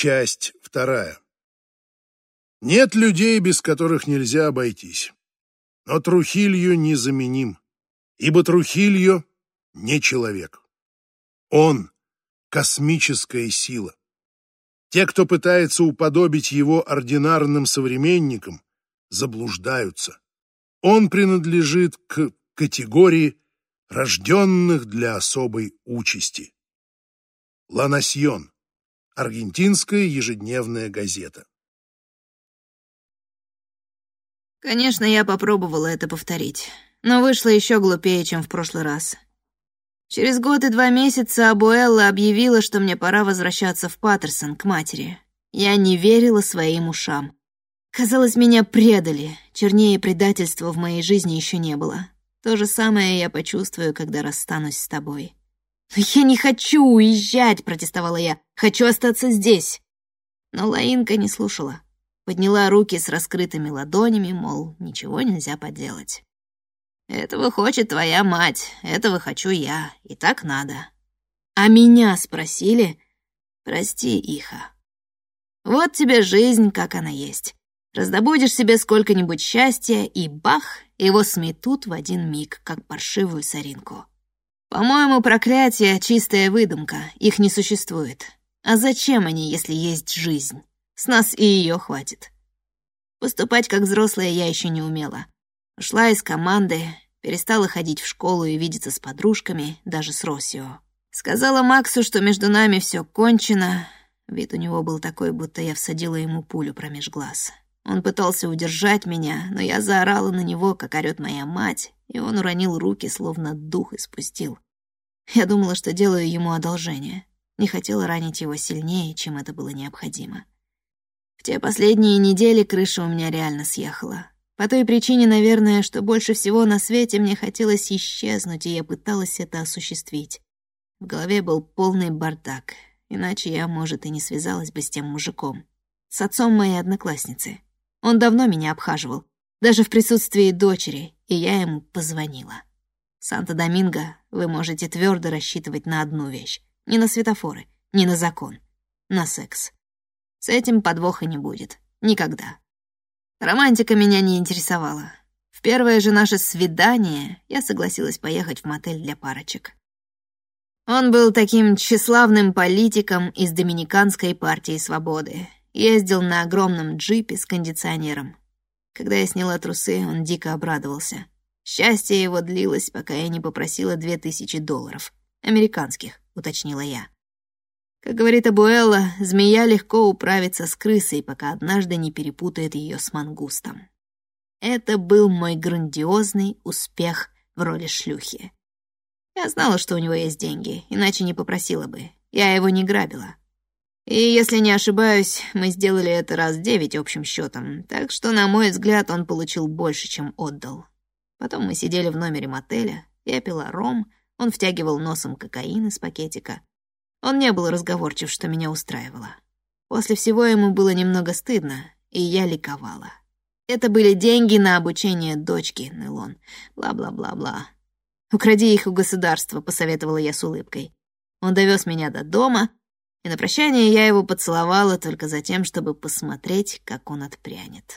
Часть вторая. Нет людей, без которых нельзя обойтись. Но Трухилью незаменим, ибо Трухилью не человек. Он — космическая сила. Те, кто пытается уподобить его ординарным современникам, заблуждаются. Он принадлежит к категории рожденных для особой участи. Ла Насьон. Аргентинская ежедневная газета. Конечно, я попробовала это повторить, но вышло еще глупее, чем в прошлый раз. Через год и два месяца Абуэлла объявила, что мне пора возвращаться в Паттерсон к матери. Я не верила своим ушам. Казалось, меня предали. Чернее предательства в моей жизни еще не было. То же самое я почувствую, когда расстанусь с тобой. «Но я не хочу уезжать!» — протестовала я. «Хочу остаться здесь!» Но Лаинка не слушала. Подняла руки с раскрытыми ладонями, мол, ничего нельзя поделать. «Этого хочет твоя мать, этого хочу я, и так надо». «А меня спросили?» «Прости, Иха. Вот тебе жизнь, как она есть. Раздобудешь себе сколько-нибудь счастья, и бах, его сметут в один миг, как паршивую соринку. По-моему, проклятие — чистая выдумка, их не существует. А зачем они, если есть жизнь? С нас и ее хватит. Поступать как взрослая я еще не умела. Ушла из команды, перестала ходить в школу и видеться с подружками, даже с Росио. Сказала Максу, что между нами все кончено. Вид у него был такой, будто я всадила ему пулю промеж глаз. Он пытался удержать меня, но я заорала на него, как орёт моя мать, и он уронил руки, словно дух испустил. Я думала, что делаю ему одолжение. Не хотела ранить его сильнее, чем это было необходимо. В те последние недели крыша у меня реально съехала. По той причине, наверное, что больше всего на свете мне хотелось исчезнуть, и я пыталась это осуществить. В голове был полный бардак, иначе я, может, и не связалась бы с тем мужиком. С отцом моей одноклассницы. Он давно меня обхаживал, даже в присутствии дочери, и я ему позвонила. Санта-Доминго вы можете твердо рассчитывать на одну вещь. Не на светофоры, не на закон. На секс. С этим подвоха не будет. Никогда. Романтика меня не интересовала. В первое же наше свидание я согласилась поехать в мотель для парочек. Он был таким тщеславным политиком из Доминиканской партии свободы, Ездил на огромном джипе с кондиционером. Когда я сняла трусы, он дико обрадовался. Счастье его длилось, пока я не попросила две тысячи долларов. Американских, уточнила я. Как говорит Абуэлла, змея легко управится с крысой, пока однажды не перепутает ее с мангустом. Это был мой грандиозный успех в роли шлюхи. Я знала, что у него есть деньги, иначе не попросила бы. Я его не грабила. И, если не ошибаюсь, мы сделали это раз девять общим счетом, так что, на мой взгляд, он получил больше, чем отдал. Потом мы сидели в номере мотеля, я пила ром, он втягивал носом кокаин из пакетика. Он не был разговорчив, что меня устраивало. После всего ему было немного стыдно, и я ликовала. Это были деньги на обучение дочки, Нелон. Бла-бла-бла-бла. «Укради их у государства», — посоветовала я с улыбкой. Он довез меня до дома, на прощание я его поцеловала только за тем, чтобы посмотреть, как он отпрянет.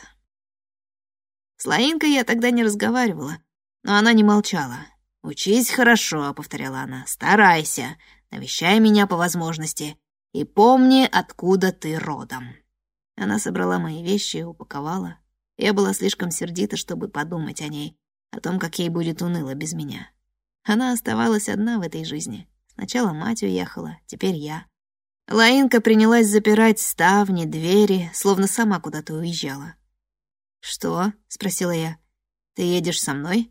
С Лаинкой я тогда не разговаривала, но она не молчала. «Учись хорошо», — повторяла она, — «старайся, навещай меня по возможности и помни, откуда ты родом». Она собрала мои вещи и упаковала. Я была слишком сердита, чтобы подумать о ней, о том, как ей будет уныло без меня. Она оставалась одна в этой жизни. Сначала мать уехала, теперь я. Лаинка принялась запирать ставни, двери, словно сама куда-то уезжала. «Что?» — спросила я. «Ты едешь со мной?»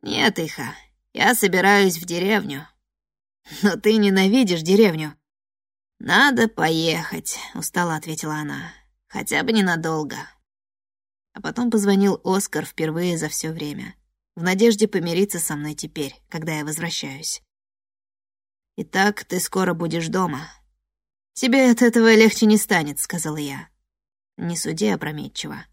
«Нет, Иха, я собираюсь в деревню». «Но ты ненавидишь деревню». «Надо поехать», — устало ответила она. «Хотя бы ненадолго». А потом позвонил Оскар впервые за все время, в надежде помириться со мной теперь, когда я возвращаюсь. «Итак, ты скоро будешь дома», «Тебе от этого легче не станет», — сказала я. «Не суди опрометчиво».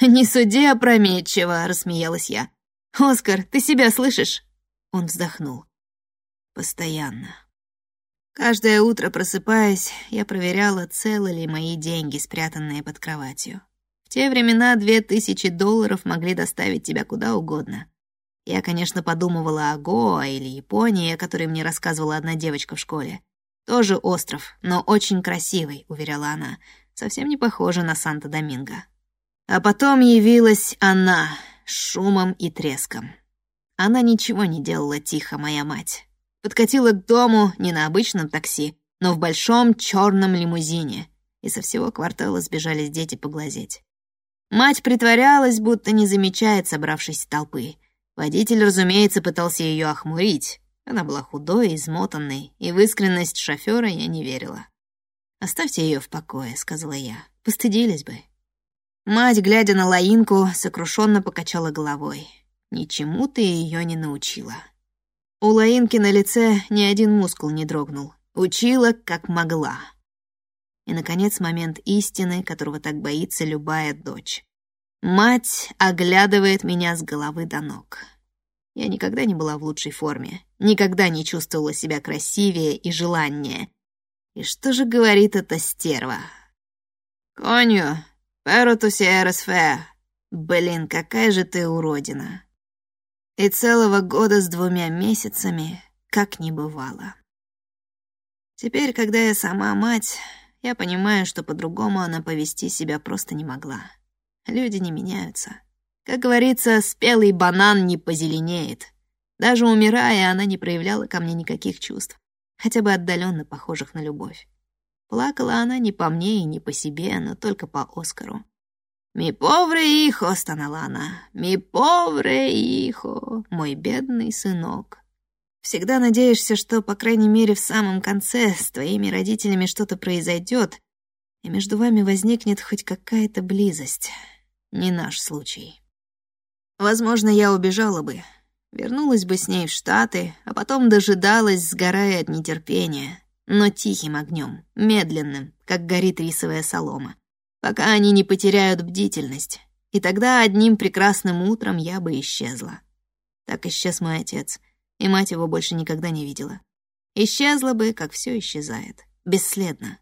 «Не суди опрометчиво», — рассмеялась я. «Оскар, ты себя слышишь?» Он вздохнул. «Постоянно». Каждое утро, просыпаясь, я проверяла, целы ли мои деньги, спрятанные под кроватью. В те времена две тысячи долларов могли доставить тебя куда угодно. Я, конечно, подумывала о Гоа или Японии, о которой мне рассказывала одна девочка в школе. Тоже остров, но очень красивый, уверяла она. Совсем не похожа на Санто-Доминго. А потом явилась она с шумом и треском. Она ничего не делала тихо, моя мать. Подкатила к дому не на обычном такси, но в большом черном лимузине, и со всего квартала сбежались дети поглазеть. Мать притворялась, будто не замечает собравшейся толпы. Водитель, разумеется, пытался ее охмурить. Она была худой, измотанной, и в искренность шофера я не верила. «Оставьте ее в покое», — сказала я. «Постыдились бы». Мать, глядя на Лаинку, сокрушенно покачала головой. «Ничему ты ее не научила». У Лаинки на лице ни один мускул не дрогнул. Учила, как могла. И, наконец, момент истины, которого так боится любая дочь. Мать оглядывает меня с головы до ног. Я никогда не была в лучшей форме, никогда не чувствовала себя красивее и желаннее. И что же говорит эта стерва? «Конью, перо тусиэрос Блин, какая же ты уродина!» И целого года с двумя месяцами как не бывало. Теперь, когда я сама мать, я понимаю, что по-другому она повести себя просто не могла. Люди не меняются. Как говорится, спелый банан не позеленеет. Даже умирая, она не проявляла ко мне никаких чувств, хотя бы отдаленно похожих на любовь. Плакала она не по мне и не по себе, но только по Оскару. «Ми повре ихо», — стонала она, — «ми повре ихо, мой бедный сынок». Всегда надеешься, что, по крайней мере, в самом конце с твоими родителями что-то произойдет, и между вами возникнет хоть какая-то близость. Не наш случай. Возможно, я убежала бы, вернулась бы с ней в Штаты, а потом дожидалась, сгорая от нетерпения, но тихим огнем, медленным, как горит рисовая солома пока они не потеряют бдительность, и тогда одним прекрасным утром я бы исчезла. Так исчез мой отец, и мать его больше никогда не видела. Исчезла бы, как все исчезает, бесследно.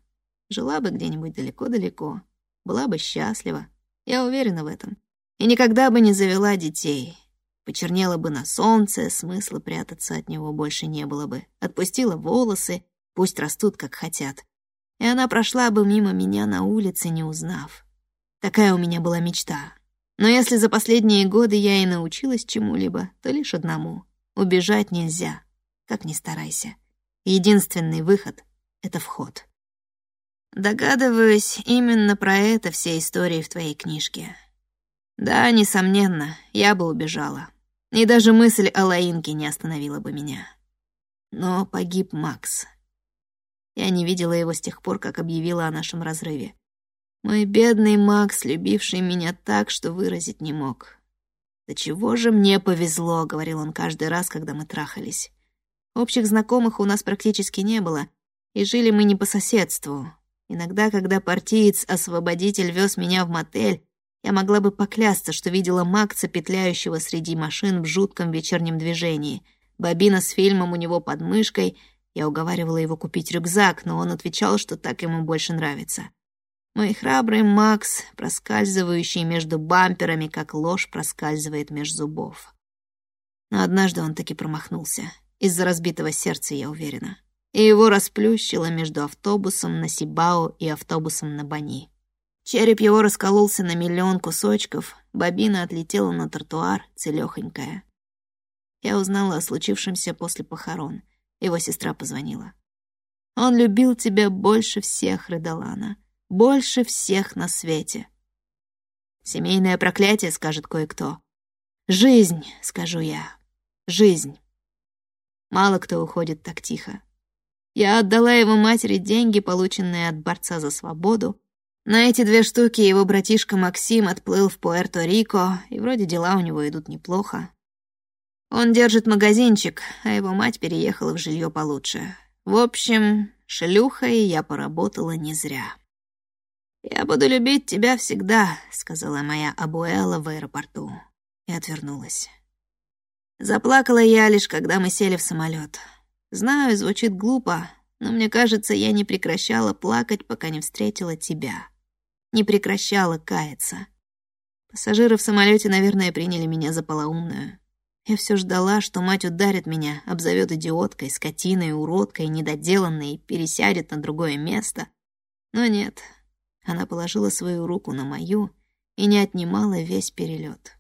Жила бы где-нибудь далеко-далеко, была бы счастлива, я уверена в этом, и никогда бы не завела детей. Почернела бы на солнце, смысла прятаться от него больше не было бы. Отпустила волосы, пусть растут, как хотят и она прошла бы мимо меня на улице, не узнав. Такая у меня была мечта. Но если за последние годы я и научилась чему-либо, то лишь одному — убежать нельзя, как ни старайся. Единственный выход — это вход. Догадываюсь, именно про это все истории в твоей книжке. Да, несомненно, я бы убежала. И даже мысль о Лаинке не остановила бы меня. Но погиб Макс — я не видела его с тех пор, как объявила о нашем разрыве. Мой бедный Макс, любивший меня так, что выразить не мог. «Да чего же мне повезло», — говорил он каждый раз, когда мы трахались. Общих знакомых у нас практически не было, и жили мы не по соседству. Иногда, когда партиец-освободитель вез меня в мотель, я могла бы поклясться, что видела Макса, петляющего среди машин в жутком вечернем движении, бобина с фильмом у него под мышкой — я уговаривала его купить рюкзак, но он отвечал, что так ему больше нравится. Мой храбрый Макс, проскальзывающий между бамперами, как ложь проскальзывает меж зубов. Но однажды он таки промахнулся. Из-за разбитого сердца, я уверена. И его расплющило между автобусом на Сибао и автобусом на Бани. Череп его раскололся на миллион кусочков, бобина отлетела на тротуар, целёхонькая. Я узнала о случившемся после похорон — его сестра позвонила. «Он любил тебя больше всех, Рыдалана, больше всех на свете». «Семейное проклятие», — скажет кое-кто. «Жизнь», — скажу я, — «жизнь». Мало кто уходит так тихо. Я отдала его матери деньги, полученные от борца за свободу. На эти две штуки его братишка Максим отплыл в Пуэрто-Рико, и вроде дела у него идут неплохо. Он держит магазинчик, а его мать переехала в жилье получше. В общем, шлюхой я поработала не зря. «Я буду любить тебя всегда», — сказала моя Абуэла в аэропорту. И отвернулась. Заплакала я лишь, когда мы сели в самолет. Знаю, звучит глупо, Но мне кажется, я не прекращала плакать, пока не встретила тебя. Не прекращала каяться. Пассажиры в самолете, наверное, приняли меня за полоумную. Я все ждала, что мать ударит меня, обзовет идиоткой, скотиной, уродкой, недоделанной, пересядет на другое место. Но нет, она положила свою руку на мою и не отнимала весь перелет.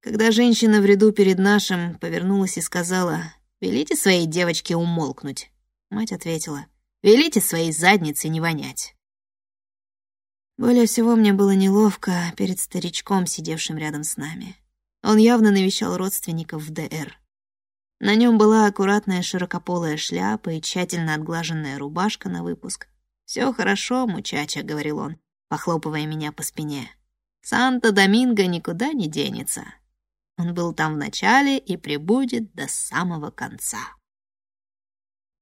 Когда женщина в ряду перед нашим повернулась и сказала «Велите своей девочке умолкнуть», мать ответила «Велите своей заднице не вонять». Более всего мне было неловко перед старичком, сидевшим рядом с нами. Он явно навещал родственников в ДР. На нем была аккуратная широкополая шляпа и тщательно отглаженная рубашка на выпуск. «Все хорошо, мучача», — говорил он, похлопывая меня по спине. «Санта-Доминго никуда не денется. Он был там в начале и прибудет до самого конца».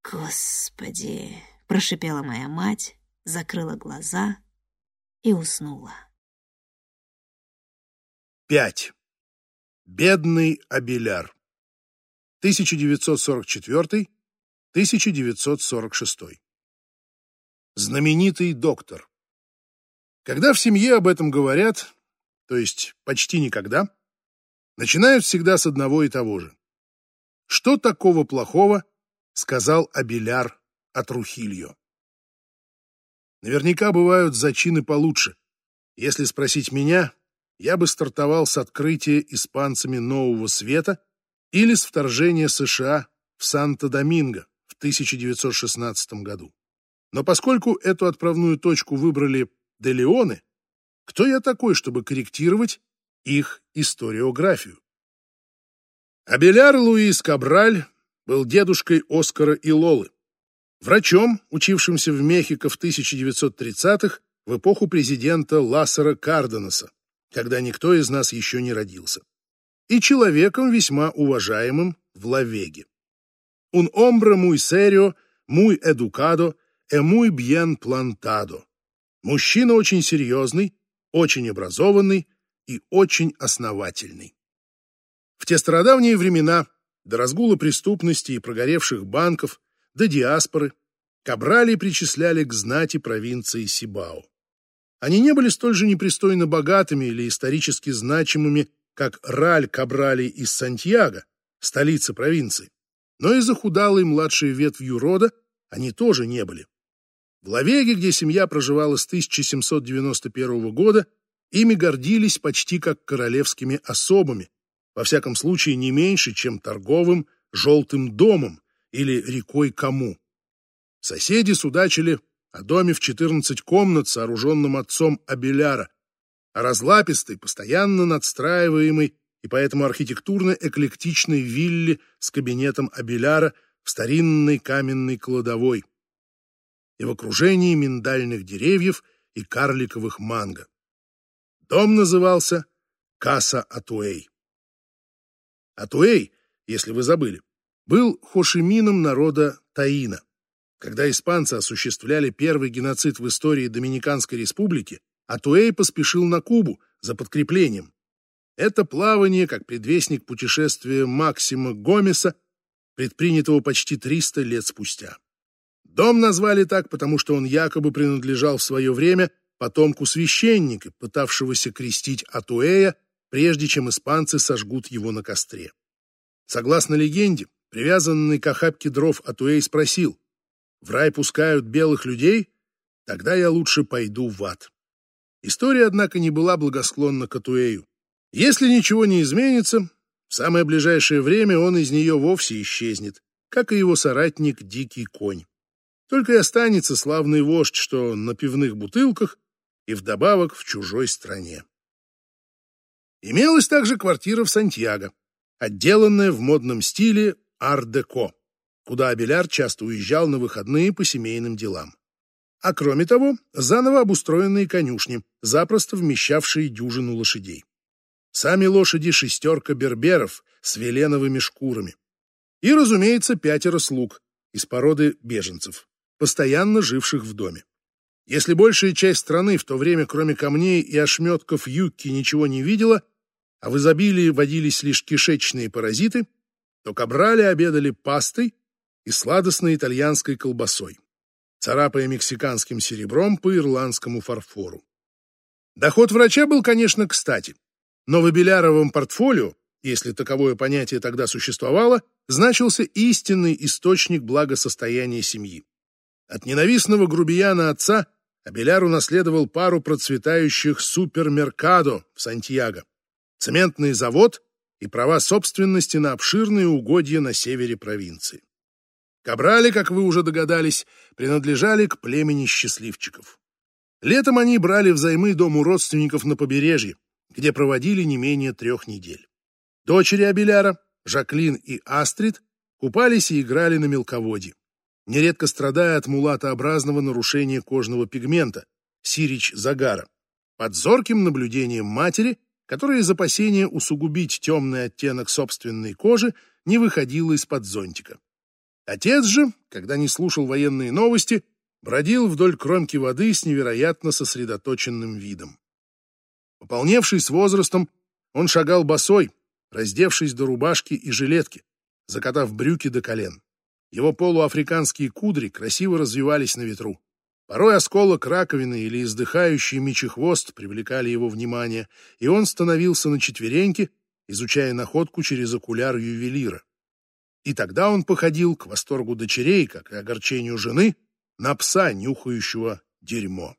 «Господи!» — прошипела моя мать, закрыла глаза и уснула. Пять. Бедный Абеляр. 1944-1946. Знаменитый доктор. Когда в семье об этом говорят, то есть почти никогда, начинают всегда с одного и того же. Что такого плохого сказал Абеляр о Трухильо? Наверняка бывают зачины получше. Если спросить меня, я бы стартовал с открытия испанцами Нового Света или с вторжения США в Санто-Доминго в 1916 году. Но поскольку эту отправную точку выбрали Делеоны, кто я такой, чтобы корректировать их историографию? Абеляр Луис Кабраль был дедушкой Оскара и Лолы, врачом, учившимся в Мехико в 1930-х в эпоху президента Лассера Карденаса, когда никто из нас еще не родился, и человеком весьма уважаемым в Лавеге. Un hombre muy serio, muy educado, e muy bien plantado. Мужчина очень серьезный, очень образованный и очень основательный. В те стародавние времена, до разгула преступности и прогоревших банков, до диаспоры, Кабрали причисляли к знати провинции Сибао. Они не были столь же непристойно богатыми или исторически значимыми, как Раль Кабрали из Сантьяго, столицы провинции. Но и захудалой младшей ветвью рода они тоже не были. В Лавеге, где семья проживала с 1791 года, ими гордились почти как королевскими особами, во всяком случае не меньше, чем торговым желтым домом или рекой Каму. Соседи судачили о доме в 14 комнат, сооруженном отцом Абеляра, о разлапистой, постоянно надстраиваемой и поэтому архитектурно-эклектичной вилле с кабинетом Абеляра в старинной каменной кладовой и в окружении миндальных деревьев и карликовых манго. Дом назывался Каса Атуэй. Атуэй, если вы забыли, был хошимином народа Таина. Когда испанцы осуществляли первый геноцид в истории Доминиканской республики, Атуэй поспешил на Кубу за подкреплением. Это плавание, как предвестник путешествия Максима Гомеса, предпринятого почти 300 лет спустя. Дом назвали так, потому что он якобы принадлежал в свое время потомку священника, пытавшегося крестить Атуэя, прежде чем испанцы сожгут его на костре. Согласно легенде, привязанный к охапке дров Атуэй спросил, в рай пускают белых людей, тогда я лучше пойду в ад. История, однако, не была благосклонна к Атуэю. Если ничего не изменится, в самое ближайшее время он из нее вовсе исчезнет, как и его соратник Дикий Конь. Только и останется славный вождь, что на пивных бутылках и вдобавок в чужой стране. Имелась также квартира в Сантьяго, отделанная в модном стиле ар-деко куда Абеляр часто уезжал на выходные по семейным делам. А кроме того, заново обустроенные конюшни, запросто вмещавшие дюжину лошадей. Сами лошади шестерка берберов с веленовыми шкурами. И, разумеется, пятеро слуг из породы беженцев, постоянно живших в доме. Если большая часть страны в то время, кроме камней и ошметков юбки, ничего не видела, а в изобилии водились лишь кишечные паразиты, то кабрали обедали пастой и сладостной итальянской колбасой, царапая мексиканским серебром по ирландскому фарфору. Доход врача был, конечно, кстати, но в Абеляровом портфолио, если таковое понятие тогда существовало, значился истинный источник благосостояния семьи. От ненавистного грубияна отца Абеляр унаследовал пару процветающих супермеркадо в Сантьяго, цементный завод и права собственности на обширные угодья на севере провинции. Кабрали, как вы уже догадались, принадлежали к племени счастливчиков. Летом они брали взаймы дом у родственников на побережье, где проводили не менее трех недель. Дочери Абеляра, Жаклин и Астрид, купались и играли на мелководье, нередко страдая от мулатообразного нарушения кожного пигмента, сирич загара, под зорким наблюдением матери, которая из опасения усугубить темный оттенок собственной кожи не выходила из-под зонтика. Отец же, когда не слушал военные новости, бродил вдоль кромки воды с невероятно сосредоточенным видом. Пополневший с возрастом, он шагал босой, раздевшись до рубашки и жилетки, закатав брюки до колен. Его полуафриканские кудри красиво развивались на ветру. Порой осколок раковины или издыхающий мечехвост привлекали его внимание, и он становился на четвереньки, изучая находку через окуляр ювелира. И тогда он походил к восторгу дочерей, как и огорчению жены, на пса, нюхающего дерьмо.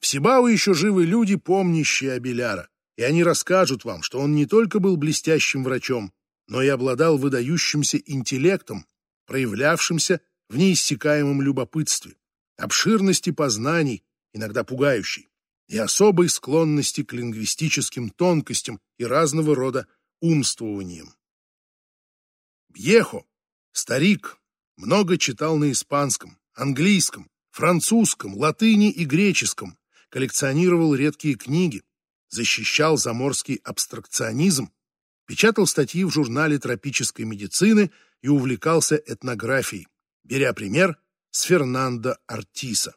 В Сибау еще живы люди, помнящие Абеляра, и они расскажут вам, что он не только был блестящим врачом, но и обладал выдающимся интеллектом, проявлявшимся в неиссякаемом любопытстве, обширности познаний, иногда пугающей, и особой склонности к лингвистическим тонкостям и разного рода умствованиям. Бьехо, старик, много читал на испанском, английском, французском, латыни и греческом, коллекционировал редкие книги, защищал заморский абстракционизм, печатал статьи в журнале тропической медицины и увлекался этнографией, беря пример с Фернандо Артиса.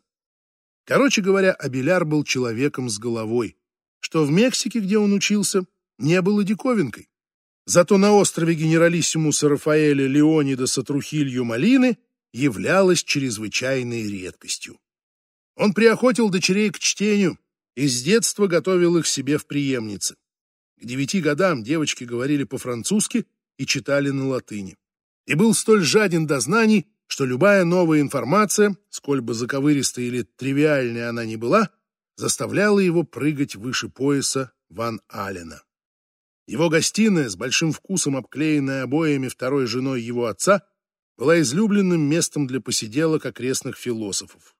Короче говоря, Абеляр был человеком с головой, что в Мексике, где он учился, не было диковинкой. Зато на острове генералиссимуса Рафаэля Леонида Сатрухилью Малины являлось чрезвычайной редкостью. Он приохотил дочерей к чтению и с детства готовил их себе в преемнице. К девяти годам девочки говорили по-французски и читали на латыни. И был столь жаден до знаний, что любая новая информация, сколь бы заковыристой или тривиальной она ни была, заставляла его прыгать выше пояса Ван Алена. Его гостиная, с большим вкусом обклеенная обоями второй женой его отца, была излюбленным местом для посиделок окрестных философов.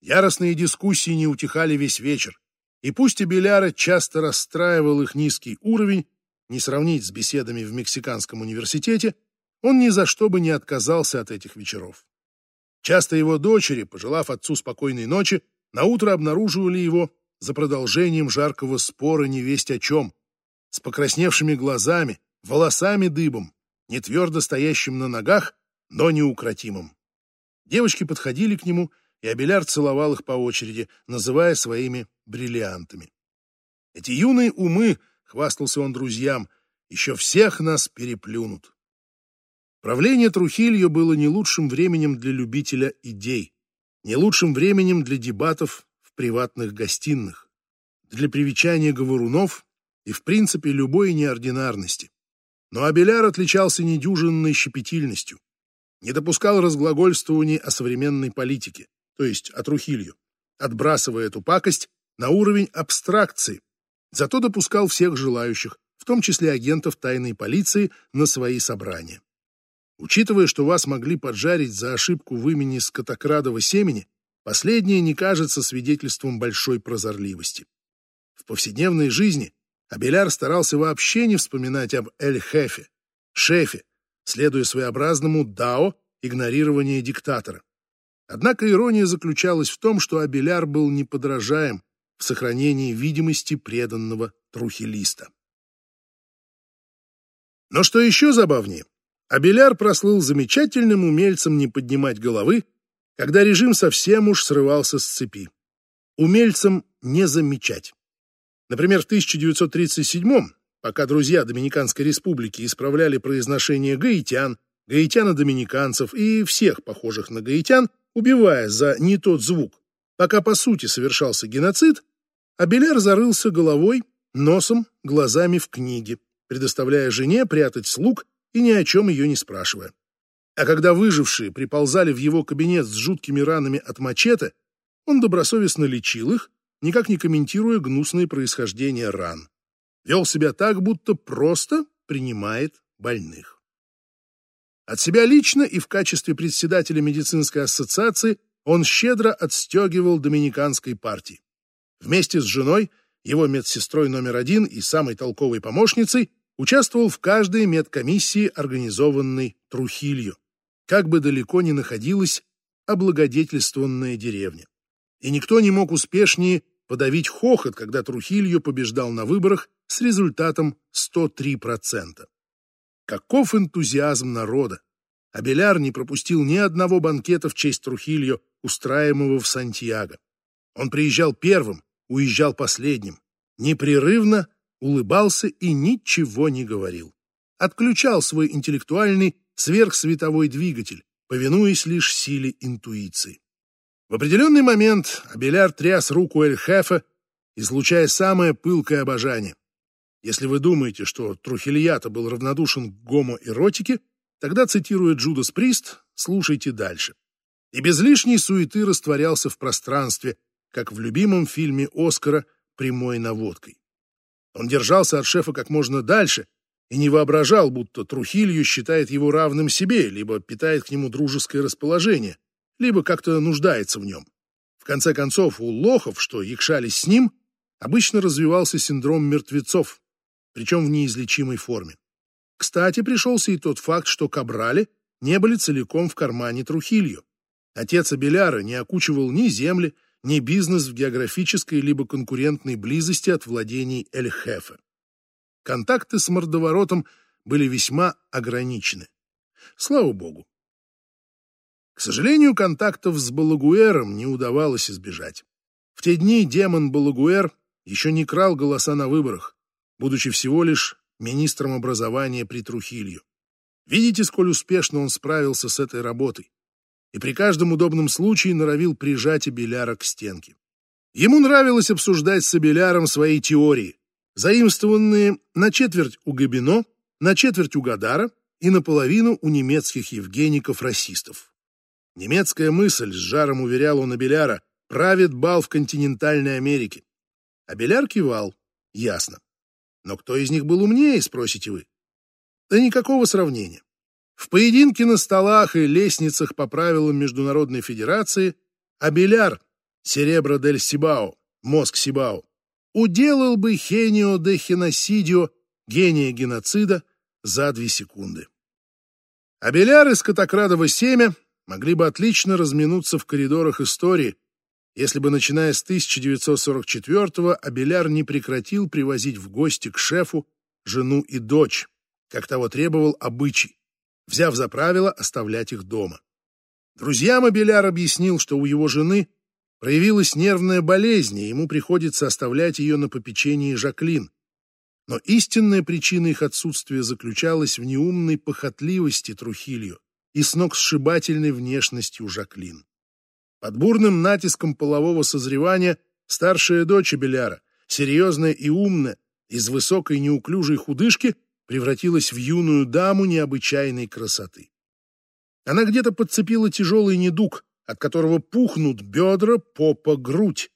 Яростные дискуссии не утихали весь вечер, и пусть и Беляра часто расстраивал их низкий уровень, не сравнить с беседами в Мексиканском университете, он ни за что бы не отказался от этих вечеров. Часто его дочери, пожелав отцу спокойной ночи, наутро обнаруживали его за продолжением жаркого спора невесть о чем, с покрасневшими глазами, волосами дыбом, не твердо стоящим на ногах, но неукротимым. Девочки подходили к нему, и Абеляр целовал их по очереди, называя своими бриллиантами. Эти юные умы, хвастался он друзьям, еще всех нас переплюнут. Правление Трухильо было не лучшим временем для любителя идей, не лучшим временем для дебатов в приватных гостиных, для привечания говорунов и, в принципе, любой неординарности. Но Абеляр отличался недюжинной щепетильностью, не допускал разглагольствований о современной политике, то есть о Трухилью, отбрасывая эту пакость на уровень абстракции, зато допускал всех желающих, в том числе агентов тайной полиции, на свои собрания. Учитывая, что вас могли поджарить за ошибку в имени скотокрадова семени, последнее не кажется свидетельством большой прозорливости. В повседневной жизни Абеляр старался вообще не вспоминать об Эль-Хефе, шефе, следуя своеобразному дао игнорирования диктатора. Однако ирония заключалась в том, что Абеляр был неподражаем в сохранении видимости преданного трухилиста. Но что еще забавнее, Абеляр прослыл замечательным умельцем не поднимать головы, когда режим совсем уж срывался с цепи. Умельцем не замечать. Например, в 1937 пока друзья Доминиканской республики исправляли произношение гаитян, гаитяно-доминиканцев и всех похожих на гаитян, убивая за не тот звук. Пока по сути совершался геноцид, Абеляр зарылся головой, носом, глазами в книге, предоставляя жене прятать слуг и ни о чем ее не спрашивая. А когда выжившие приползали в его кабинет с жуткими ранами от мачете, он добросовестно лечил их, никак не комментируя гнусное происхождение ран. Вел себя так, будто просто принимает больных. От себя лично и в качестве председателя медицинской ассоциации он щедро отстегивал доминиканской партии. Вместе с женой, его медсестрой номер один и самой толковой помощницей, участвовал в каждой медкомиссии, организованной Трухилью, как бы далеко ни находилась облагодетельствованная деревня. И никто не мог успешнее подавить хохот, когда Трухилью побеждал на выборах с результатом 103%. Каков энтузиазм народа! Абеляр не пропустил ни одного банкета в честь Трухильо, устраиваемого в Сантьяго. Он приезжал первым, уезжал последним, непрерывно улыбался и ничего не говорил. Отключал свой интеллектуальный сверхсветовой двигатель, повинуясь лишь силе интуиции. В определенный момент Абеляр тряс руку Эль-Хефа, излучая самое пылкое обожание. Если вы думаете, что Трухильято был равнодушен к гомоэротике, тогда, цитируя Джудас Прист, слушайте дальше. И без лишней суеты растворялся в пространстве, как в любимом фильме Оскара «Прямой наводкой». Он держался от шефа как можно дальше и не воображал, будто Трухилью считает его равным себе, либо питает к нему дружеское расположение, либо как-то нуждается в нем. В конце концов, у лохов, что якшались с ним, обычно развивался синдром мертвецов, причем в неизлечимой форме. Кстати, пришелся и тот факт, что Кабрали не были целиком в кармане Трухилью. Отец Абеляра не окучивал ни земли, ни бизнес в географической либо конкурентной близости от владений Эль-Хефе. Контакты с мордоворотом были весьма ограничены. Слава богу. К сожалению, контактов с Балагуэром не удавалось избежать. В те дни демон Балагуэр еще не крал голоса на выборах, будучи всего лишь министром образования при Трухилью. Видите, сколь успешно он справился с этой работой и при каждом удобном случае норовил прижать Абеляра к стенке. Ему нравилось обсуждать с Абеляром свои теории, заимствованные на четверть у Габино, на четверть у Гадара и наполовину у немецких евгеников-расистов. Немецкая мысль, с жаром уверял он Абеляра, правит бал в континентальной Америке. Абеляр кивал, ясно. Но кто из них был умнее, спросите вы? Да никакого сравнения. В поединке на столах и лестницах по правилам Международной Федерации Абеляр, Серебро дель Сибао, мозг Сибао, уделал бы Хенио де Хеносидио, гения геноцида, за две секунды. Абеляр и Скотокрадово семя могли бы отлично разминуться в коридорах истории, если бы, начиная с 1944-го, Абеляр не прекратил привозить в гости к шефу жену и дочь, как того требовал обычай, взяв за правило оставлять их дома. Друзьям Абеляр объяснил, что у его жены проявилась нервная болезнь, и ему приходится оставлять ее на попечении Жаклин. Но истинная причина их отсутствия заключалась в неумной похотливости Трухилью и сногсшибательной внешностью Жаклин. Под бурным натиском полового созревания старшая дочь Беляра, серьезная и умная, из высокой неуклюжей худышки, превратилась в юную даму необычайной красоты. Она где-то подцепила тяжелый недуг, от которого пухнут бедра, попа, грудь.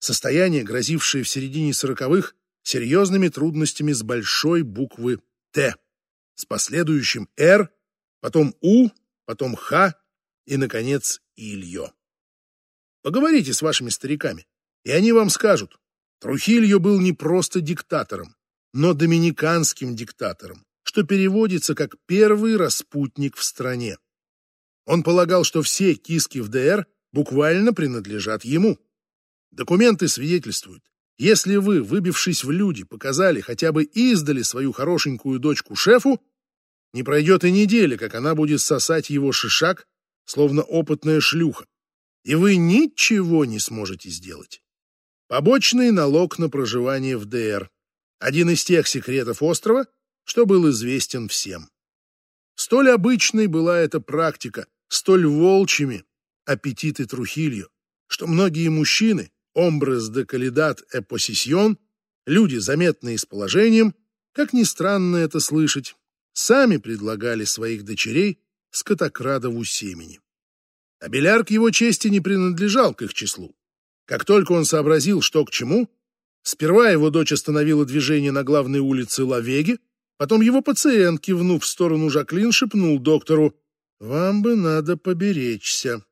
Состояние, грозившее в середине сороковых серьезными трудностями с большой буквы «Т», с последующим «Р», потом «У», потом «Х» и, наконец, «Ильё». Поговорите с вашими стариками, и они вам скажут, Трухильо был не просто диктатором, но доминиканским диктатором, что переводится как «первый распутник в стране». Он полагал, что все киски в ДР буквально принадлежат ему. Документы свидетельствуют, если вы, выбившись в люди, показали хотя бы издали свою хорошенькую дочку шефу, не пройдет и недели, как она будет сосать его шишак, словно опытная шлюха и вы ничего не сможете сделать. Побочный налог на проживание в ДР. Один из тех секретов острова, что был известен всем. Столь обычной была эта практика, столь волчьими, аппетиты Трухилью, что многие мужчины, омбрес де калидат э посисьон, люди, заметные с положением, как ни странно это слышать, сами предлагали своих дочерей скотокрадову семени. А Беляр к его чести не принадлежал к их числу. Как только он сообразил, что к чему, сперва его дочь остановила движение на главной улице Лавеги, потом его пациент, кивнув в сторону Жаклин, шепнул доктору «Вам бы надо поберечься».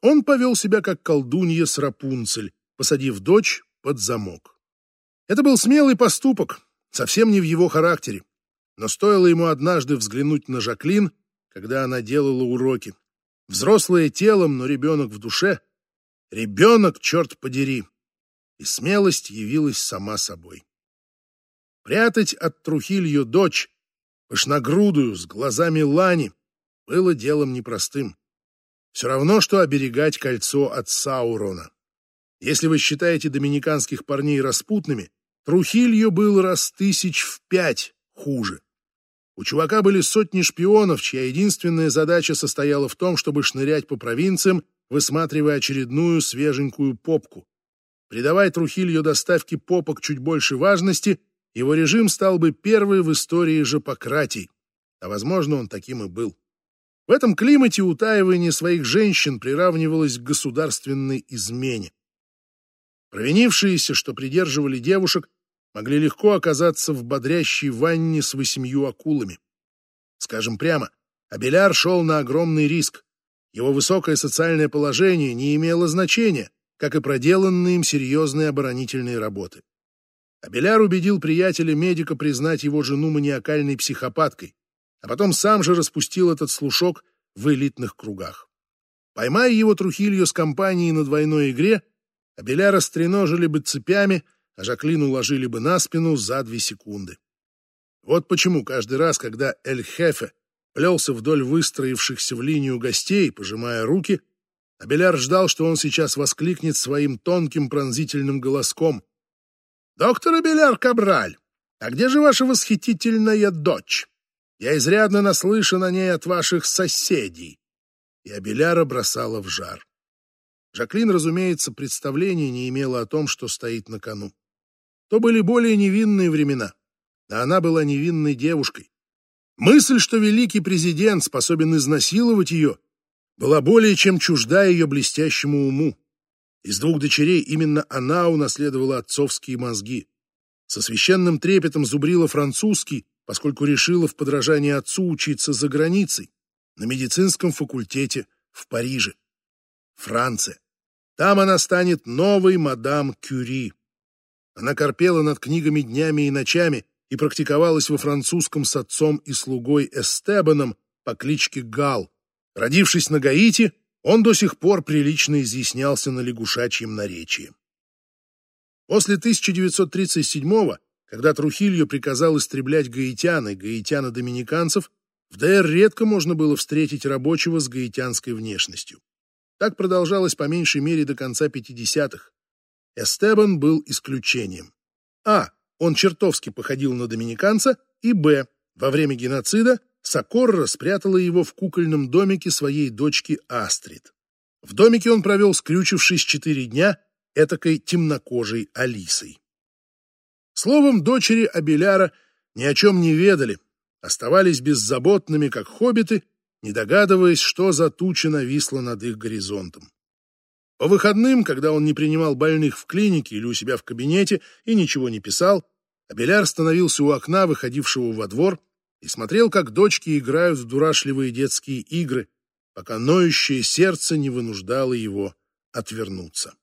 Он повел себя как колдунья с Рапунцель, посадив дочь под замок. Это был смелый поступок, совсем не в его характере. Но стоило ему однажды взглянуть на Жаклин, когда она делала уроки. Взрослое телом, но ребенок в душе. Ребенок, черт подери. И смелость явилась сама собой. Прятать от Трухилью дочь, пышногрудую, с глазами лани, было делом непростым. Все равно, что оберегать кольцо от Саурона. Если вы считаете доминиканских парней распутными, Трухилью был раз тысяч в пять хуже. У чувака были сотни шпионов, чья единственная задача состояла в том, чтобы шнырять по провинциям, высматривая очередную свеженькую попку. Придавая Трухилью доставки попок чуть больше важности, его режим стал бы первый в истории жопократий, а, возможно, он таким и был. В этом климате утаивание своих женщин приравнивалось к государственной измене. Провинившиеся, что придерживали девушек, могли легко оказаться в бодрящей ванне с восемью акулами. Скажем прямо, Абеляр шел на огромный риск. Его высокое социальное положение не имело значения, как и проделанные им серьезные оборонительные работы. Абеляр убедил приятеля-медика признать его жену маниакальной психопаткой, а потом сам же распустил этот слушок в элитных кругах. Поймая его Трухилью с компанией на двойной игре, Абеляра стреножили бы цепями — а Жаклин уложили бы на спину за две секунды. Вот почему каждый раз, когда Эль-Хефе плелся вдоль выстроившихся в линию гостей, пожимая руки, Абеляр ждал, что он сейчас воскликнет своим тонким пронзительным голоском. «Доктор Абеляр Кабраль, а где же ваша восхитительная дочь? Я изрядно наслышан о ней от ваших соседей». И Абеляра бросала в жар. Жаклин, разумеется, представления не имела о том, что стоит на кону. То были более невинные времена, а она была невинной девушкой. Мысль, что великий президент способен изнасиловать ее, была более чем чужда ее блестящему уму. Из двух дочерей именно она унаследовала отцовские мозги. Со священным трепетом зубрила французский, поскольку решила в подражании отцу учиться за границей, на медицинском факультете в Париже. Франция. Там она станет новой мадам Кюри. Она корпела над книгами днями и ночами и практиковалась во французском с отцом и слугой Эстебаном по кличке Гал. Родившись на Гаити, он до сих пор прилично изъяснялся на лягушачьем наречии. После 1937-го, когда Трухилью приказал истреблять гаитян и гаитяна-доминиканцев, в ДР редко можно было встретить рабочего с гаитянской внешностью. Так продолжалось по меньшей мере до конца 50-х. Эстебан был исключением. А. Он чертовски походил на доминиканца, и Б. Во время геноцида Сокорра спрятала его в кукольном домике своей дочки Астрид. В домике он провел, скрючившись четыре дня, этакой темнокожей Алисой. Словом, дочери Абеляра ни о чем не ведали, оставались беззаботными, как хоббиты, не догадываясь, что за туча нависла над их горизонтом. По выходным, когда он не принимал больных в клинике или у себя в кабинете и ничего не писал, Абеляр становился у окна, выходившего во двор, и смотрел, как дочки играют в дурашливые детские игры, пока ноющее сердце не вынуждало его отвернуться.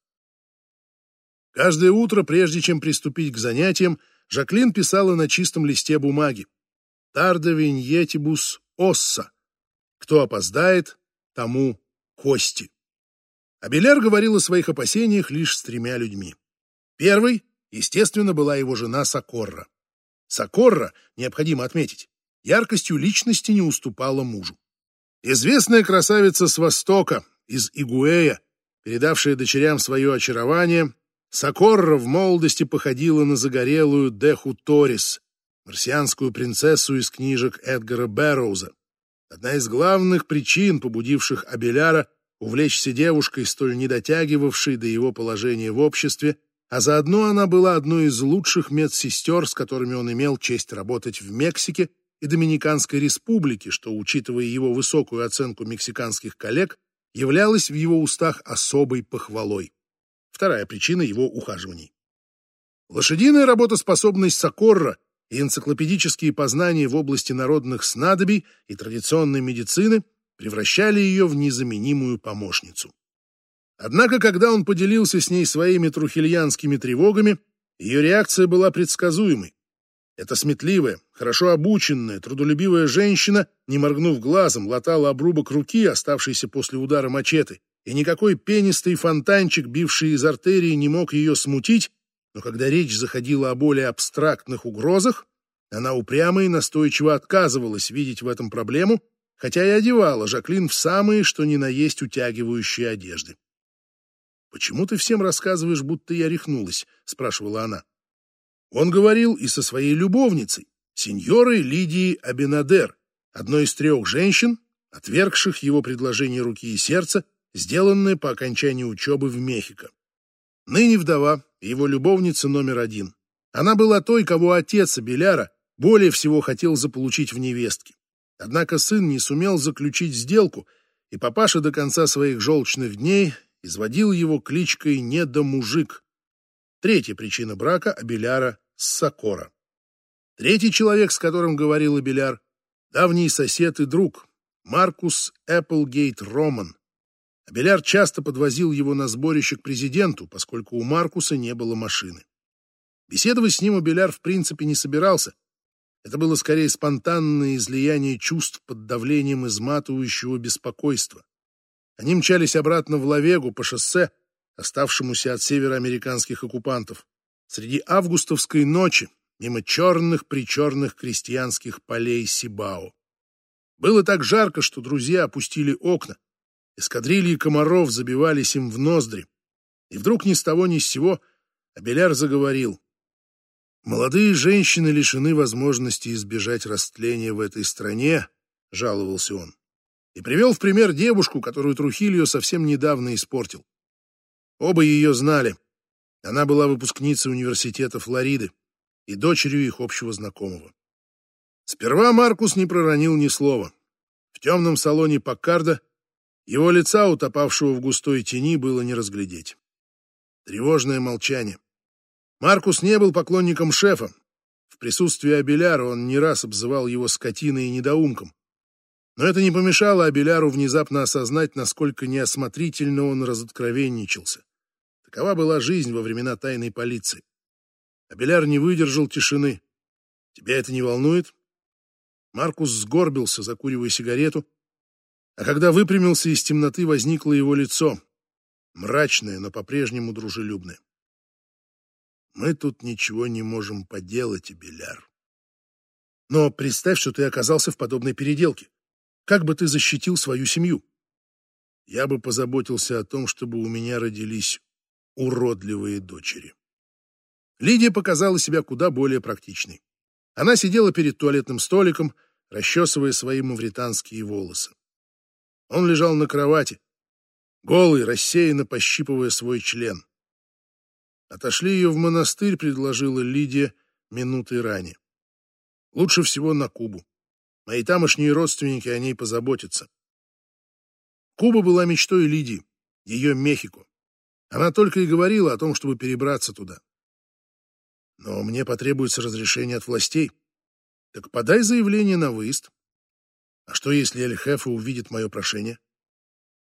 Каждое утро, прежде чем приступить к занятиям, Жаклин писала на чистом листе бумаги «Тарда виньетибус осса» «Кто опоздает, тому кости». А Беляр говорил о своих опасениях лишь с тремя людьми. Первый, естественно, была его жена Сокорра. Сокорра, необходимо отметить, яркостью личности не уступала мужу. Известная красавица с Востока, из Игуэя, передавшая дочерям свое очарование, Сокорра в молодости походила на загорелую Деху Торис, марсианскую принцессу из книжек Эдгара Бэрроуза. Одна из главных причин, побудивших Абеляра увлечься девушкой, столь не дотягивавшей до его положения в обществе, а заодно она была одной из лучших медсестер, с которыми он имел честь работать в Мексике и Доминиканской республике, что, учитывая его высокую оценку мексиканских коллег, являлось в его устах особой похвалой. Вторая причина его ухаживаний. Лошадиная работоспособность Сокорра и энциклопедические познания в области народных снадобий и традиционной медицины превращали ее в незаменимую помощницу. Однако, когда он поделился с ней своими трухильянскими тревогами, ее реакция была предсказуемой. Эта сметливая, хорошо обученная, трудолюбивая женщина, не моргнув глазом, латала обрубок руки, оставшийся после удара мачете, и никакой пенистый фонтанчик, бивший из артерии, не мог ее смутить, но когда речь заходила о более абстрактных угрозах, она упрямо и настойчиво отказывалась видеть в этом проблему, хотя и одевала Жаклин в самые, что ни на есть, утягивающие одежды. «Почему ты всем рассказываешь, будто я рехнулась?» — спрашивала она. Он говорил и со своей любовницей, сеньорой Лидией Абинадер, одной из трех женщин, отвергших его предложение руки и сердца, сделанное по окончании учебы в Мехико. Ныне вдова, его любовница номер один. Она была той, кого отец Абеляра более всего хотел заполучить в невестке. Однако сын не сумел заключить сделку, и папаша до конца своих желчных дней изводил его кличкой «недомужик». Третья причина брака Абеляра с Сокора. Третий человек, с которым говорил Абеляр, давний сосед и друг, Маркус Эпплгейт Роман. Абеляр часто подвозил его на сборище к президенту, поскольку у Маркуса не было машины. Беседовать с ним Абеляр в принципе не собирался. Это было скорее спонтанное излияние чувств под давлением изматывающего беспокойства. Они мчались обратно в Лавегу по шоссе, оставшемуся от североамериканских оккупантов среди августовской ночи мимо черных-причерных крестьянских полей Сибао. Было так жарко, что друзья опустили окна. Эскадрильи комаров забивались им в ноздри. И вдруг ни с того ни с сего Абеляр заговорил. «Молодые женщины лишены возможности избежать растления в этой стране», — жаловался он. И привел в пример девушку, которую Трухильо совсем недавно испортил. Оба ее знали. Она была выпускницей университета Флориды и дочерью их общего знакомого. Сперва Маркус не проронил ни слова. В темном салоне Паккарда его лица, утопавшего в густой тени, было не разглядеть. Тревожное молчание. Маркус не был поклонником шефа. В присутствии Абеляра он не раз обзывал его скотиной и недоумком. Но это не помешало Абеляру внезапно осознать, насколько неосмотрительно он разоткровенничался. Такова была жизнь во времена тайной полиции. Абеляр не выдержал тишины. «Тебя это не волнует?» Маркус сгорбился, закуривая сигарету, а когда выпрямился, из темноты возникло его лицо, мрачное, но по-прежнему дружелюбное. «Мы тут ничего не можем поделать, Абеляр. Но представь, что ты оказался в подобной переделке. Как бы ты защитил свою семью?» «Я бы позаботился о том, чтобы у меня родились уродливые дочери. Лидия показала себя куда более практичной. Она сидела перед туалетным столиком, расчесывая свои мавританские волосы. Он лежал на кровати, голый, рассеянно пощипывая свой член. Отошли ее в монастырь, предложила Лидия минутой ранее. Лучше всего на Кубу. Мои тамошние родственники о ней позаботятся. Куба была мечтой Лидии, ее Мехико. Она только и говорила о том, чтобы перебраться туда. Но мне потребуется разрешение от властей. Так подай заявление на выезд. А что, если Эль-Хефа увидит мое прошение?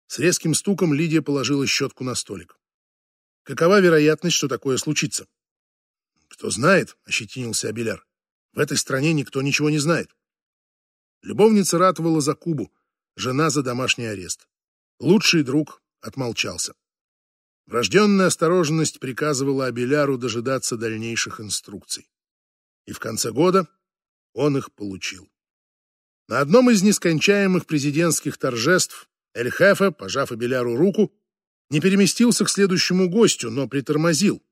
С резким стуком Лидия положила щетку на столик. Какова вероятность, что такое случится? Кто знает, — ощетинился Абеляр. В этой стране никто ничего не знает. Любовница ратовала за Кубу, жена за домашний арест. Лучший друг отмолчался. Врожденная осторожность приказывала Абеляру дожидаться дальнейших инструкций. И в конце года он их получил. На одном из нескончаемых президентских торжеств Эль-Хефе, пожав Абеляру руку, не переместился к следующему гостю, но притормозил.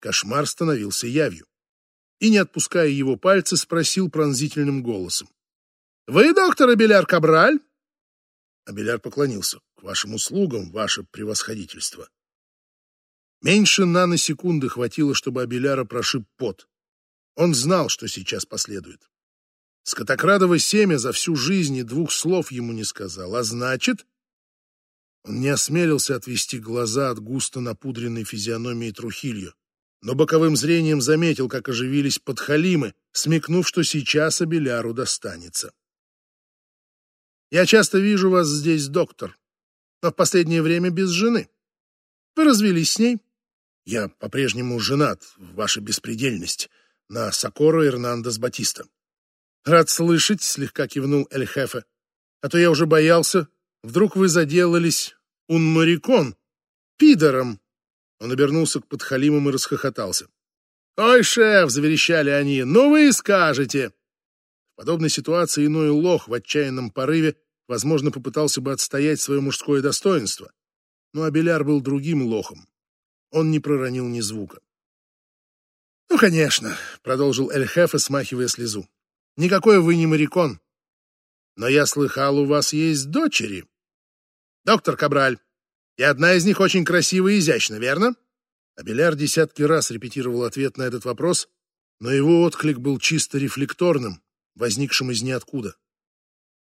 Кошмар становился явью. И, не отпуская его пальцы, спросил пронзительным голосом. «Вы доктор Абеляр Кабраль?» Абеляр поклонился. «К вашим услугам, ваше превосходительство». Меньше наносекунды хватило, чтобы Абеляра прошиб пот. Он знал, что сейчас последует. Скотокрадово семя за всю жизнь и двух слов ему не сказал, а значит... Он не осмелился отвести глаза от густо напудренной физиономии Трухилью, но боковым зрением заметил, как оживились подхалимы, смекнув, что сейчас Абеляру достанется. «Я часто вижу вас здесь, доктор, но в последнее время без жены. Вы развелись с ней?» «Я по-прежнему женат, ваша беспредельность, на Сокоро Эрнандес Батиста». «Рад слышать», — слегка кивнул Эль-Хефе. «А то я уже боялся, вдруг вы заделались унмарикон, пидором». Он обернулся к подхалимам и расхохотался. «Ой, шеф!» — заверещали они. «Ну вы и скажете!» В подобной ситуации иной лох в отчаянном порыве, возможно, попытался бы отстоять свое мужское достоинство. Но Абеляр был другим лохом. Он не проронил ни звука. «Ну, конечно», — продолжил Эль-Хефе, смахивая слезу. Никакой вы не морякон. Но я слыхал, у вас есть дочери. Доктор Кабраль, и одна из них очень красивая и изящна, верно? Абеляр десятки раз репетировал ответ на этот вопрос, но его отклик был чисто рефлекторным, возникшим из ниоткуда.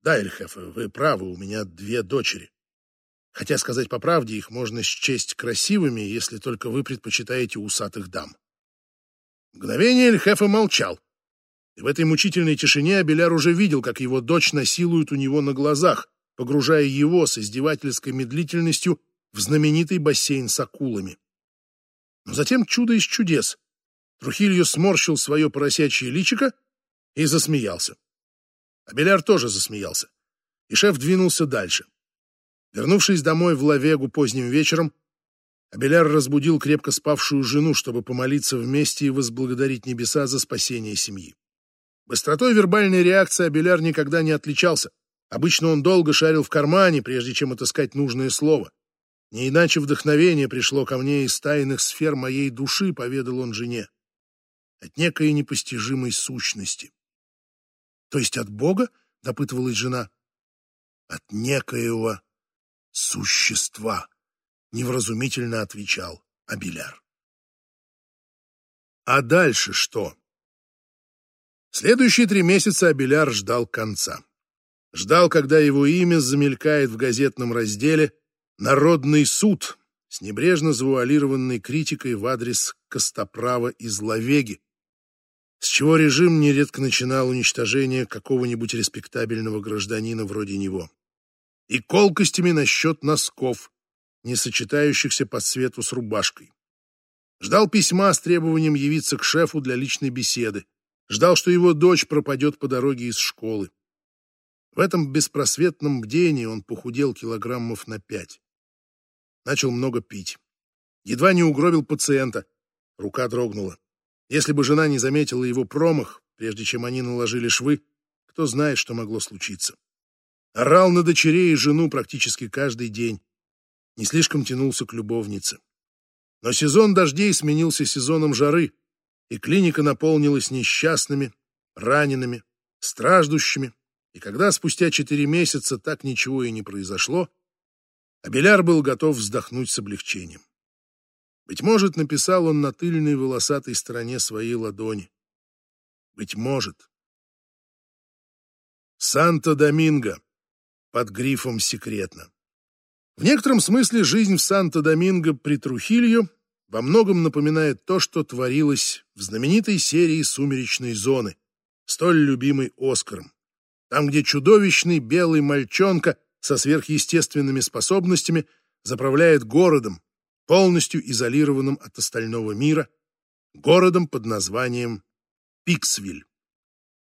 Да, Эльхефе, вы правы, у меня две дочери. Хотя, сказать по правде, их можно счесть красивыми, если только вы предпочитаете усатых дам. Мгновение Эльхефе молчал, и в этой мучительной тишине Абеляр уже видел, как его дочь насилует у него на глазах, погружая его с издевательской медлительностью в знаменитый бассейн с акулами. Но затем чудо из чудес. Трухильо сморщил свое поросячье личико и засмеялся. Абеляр тоже засмеялся, и шеф двинулся дальше. Вернувшись домой в Лавегу поздним вечером, Абеляр разбудил крепко спавшую жену, чтобы помолиться вместе и возблагодарить небеса за спасение семьи. Быстротой вербальной реакции Абеляр никогда не отличался. Обычно он долго шарил в кармане, прежде чем отыскать нужное слово. Не иначе вдохновение пришло ко мне из тайных сфер моей души, поведал он жене. От некой непостижимой сущности. То есть от Бога? допытывалась жена. От некоего существа, невразумительно отвечал Абеляр. А дальше что? Следующие три месяца Абеляр ждал конца. Ждал, когда его имя замелькает в газетном разделе «Народный суд» с небрежно завуалированной критикой в адрес Костоправа из Лавеги, с чего режим нередко начинал уничтожение какого-нибудь респектабельного гражданина вроде него. И колкостями насчет носков, не сочетающихся по цвету с рубашкой. Ждал письма с требованием явиться к шефу для личной беседы. Ждал, что его дочь пропадет по дороге из школы. В этом беспросветном бдении он похудел килограммов на пять. Начал много пить. Едва не угробил пациента. Рука дрогнула. Если бы жена не заметила его промах, прежде чем они наложили швы, кто знает, что могло случиться. Орал на дочерей и жену практически каждый день. Не слишком тянулся к любовнице. Но сезон дождей сменился сезоном жары, и клиника наполнилась несчастными, ранеными, страждущими, и когда спустя четыре месяца так ничего и не произошло, Абеляр был готов вздохнуть с облегчением. Быть может, написал он на тыльной волосатой стороне своей ладони. Быть может. Санто-Доминго под грифом «Секретно». В некотором смысле жизнь в Санто-Доминго при Трухилью во многом напоминает то, что творилось в знаменитой серии «Сумеречной зоны», столь любимой Оскаром. Там, где чудовищный белый мальчонка со сверхъестественными способностями заправляет городом, полностью изолированным от остального мира, городом под названием Пиксвиль.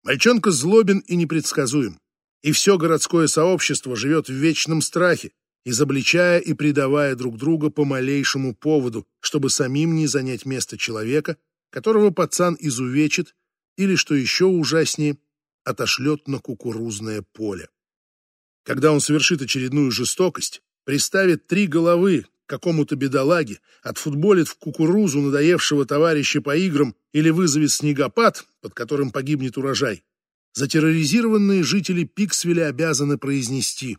Мальчонка злобен и непредсказуем, и все городское сообщество живет в вечном страхе, изобличая и предавая друг друга по малейшему поводу, чтобы самим не занять место человека, которого пацан изувечит или, что еще ужаснее, отошлет на кукурузное поле. Когда он совершит очередную жестокость, приставит три головы какому-то бедолаге, отфутболит в кукурузу надоевшего товарища по играм или вызовет снегопад, под которым погибнет урожай, затерроризированные жители Пиксвилля обязаны произнести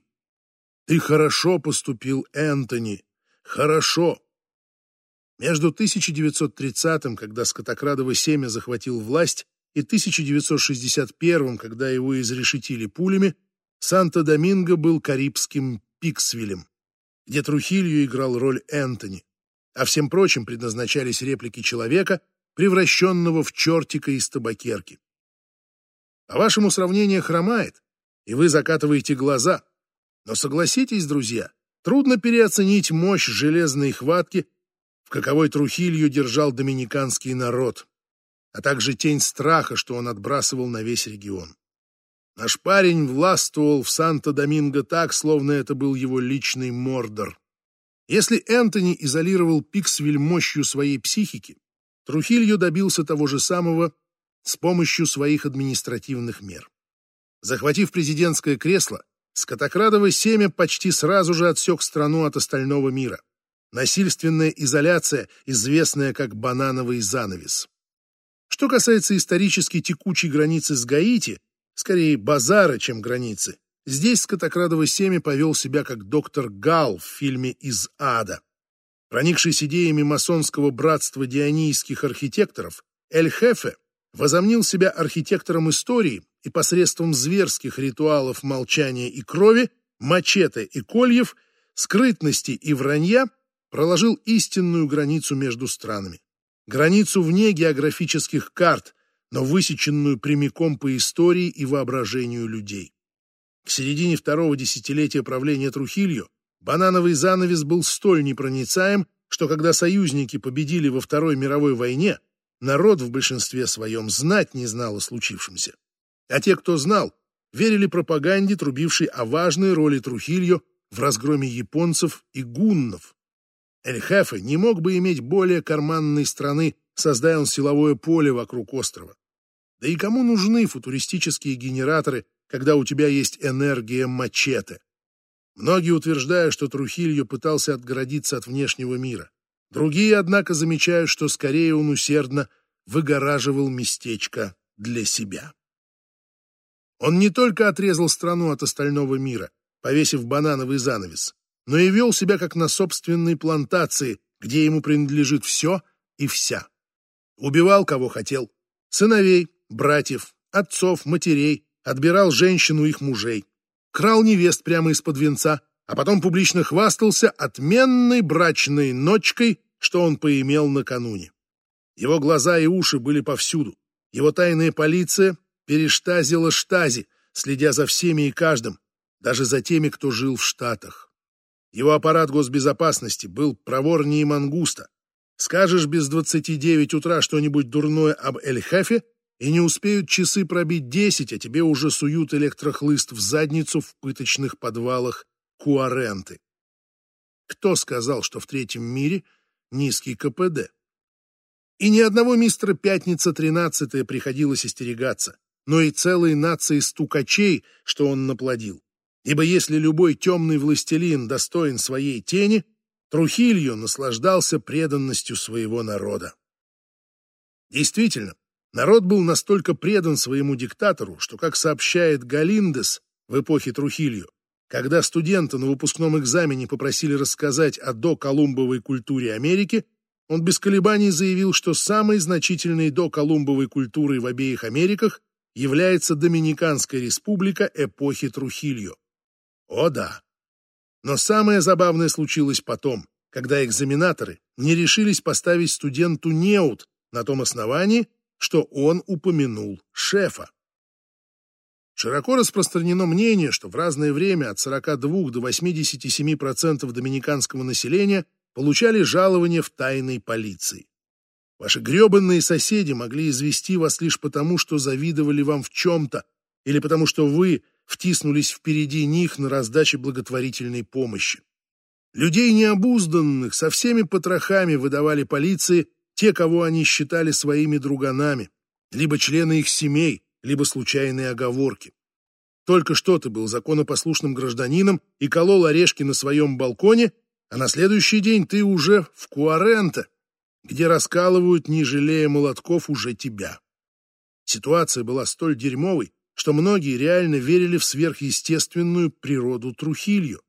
И хорошо поступил Энтони. Хорошо. Между 1930-м, когда скотокрадово семя захватил власть, и 1961-м, когда его изрешетили пулями, Санто-Доминго был карибским Пиксвиллем, где Трухилью играл роль Энтони, а всем прочим предназначались реплики человека, превращенного в чертика из табакерки. По-вашему, сравнение хромает, и вы закатываете глаза. Но согласитесь, друзья, трудно переоценить мощь железной хватки, в каковой Трухилью держал доминиканский народ, а также тень страха, что он отбрасывал на весь регион. Наш парень властвовал в Санто-Доминго так, словно это был его личный мордор. Если Энтони изолировал Пиксвиль мощью своей психики, Трухилью добился того же самого с помощью своих административных мер. Захватив президентское кресло, скотокрадово семя почти сразу же отсек страну от остального мира. Насильственная изоляция, известная как банановый занавес. Что касается исторически текучей границы с Гаити, скорее базара, чем границы, здесь скотокрадово семя повел себя как доктор Гал в фильме «Из ада». Проникшись идеями масонского братства дионийских архитекторов, Эль-Хефе возомнил себя архитектором истории и посредством зверских ритуалов молчания и крови, мачете и кольев, скрытности и вранья проложил истинную границу между странами. Границу вне географических карт, но высеченную прямиком по истории и воображению людей. К середине второго десятилетия правления Трухилью банановый занавес был столь непроницаем, что когда союзники победили во Второй мировой войне, народ в большинстве своем знать не знал о случившемся. А те, кто знал, верили пропаганде, трубившей о важной роли Трухилью в разгроме японцев и гуннов. Эль-Хефе не мог бы иметь более карманной страны, создая он силовое поле вокруг острова. Да и кому нужны футуристические генераторы, когда у тебя есть энергия мачете? Многие утверждают, что Трухилью пытался отгородиться от внешнего мира. Другие, однако, замечают, что скорее он усердно выгораживал местечко для себя. Он не только отрезал страну от остального мира, повесив банановый занавес, но и вел себя как на собственной плантации, где ему принадлежит все и вся. Убивал, кого хотел. Сыновей, братьев, отцов, матерей, отбирал женщину их мужей. Крал невест прямо из-под венца, а потом публично хвастался отменной брачной ночкой, что он поимел накануне. Его глаза и уши были повсюду. Его тайная полиция перештазила штази, следя за всеми и каждым, даже за теми, кто жил в Штатах. Его аппарат госбезопасности был проворнее мангуста. Скажешь без двадцати девять утра что-нибудь дурное об Эль-Хефе, и не успеют часы пробить десять, а тебе уже суют электрохлыст в задницу в пыточных подвалах куаренты. Кто сказал, что в третьем мире низкий КПД? И ни одного мистера Пятница тринадцатая приходилось остерегаться, но и целой нации стукачей, что он наплодил. Ибо если любой темный властелин достоин своей тени, Трухилью наслаждался преданностью своего народа. Действительно, народ был настолько предан своему диктатору, что, как сообщает Галиндес в эпохе Трухилью, когда студента на выпускном экзамене попросили рассказать о доколумбовой культуре Америки, он без колебаний заявил, что самой значительной доколумбовой культурой в обеих Америках является Доминиканская республика эпохи Трухильо. О да! Но самое забавное случилось потом, когда экзаменаторы не решились поставить студенту неуд на том основании, что он упомянул шефа. Широко распространено мнение, что в разное время от 42 до 87% доминиканского населения получали жалования в тайной полиции. Ваши гребанные соседи могли извести вас лишь потому, что завидовали вам в чем-то, или потому что вы втиснулись впереди них на раздаче благотворительной помощи. Людей необузданных со всеми потрохами выдавали полиции те, кого они считали своими друганами, либо члены их семей, либо случайные оговорки. Только что ты был законопослушным гражданином и колол орешки на своем балконе, а на следующий день ты уже в Куаренте, где раскалывают, не жалея молотков, уже тебя. Ситуация была столь дерьмовой, что многие реально верили в сверхъестественную природу Трухилью.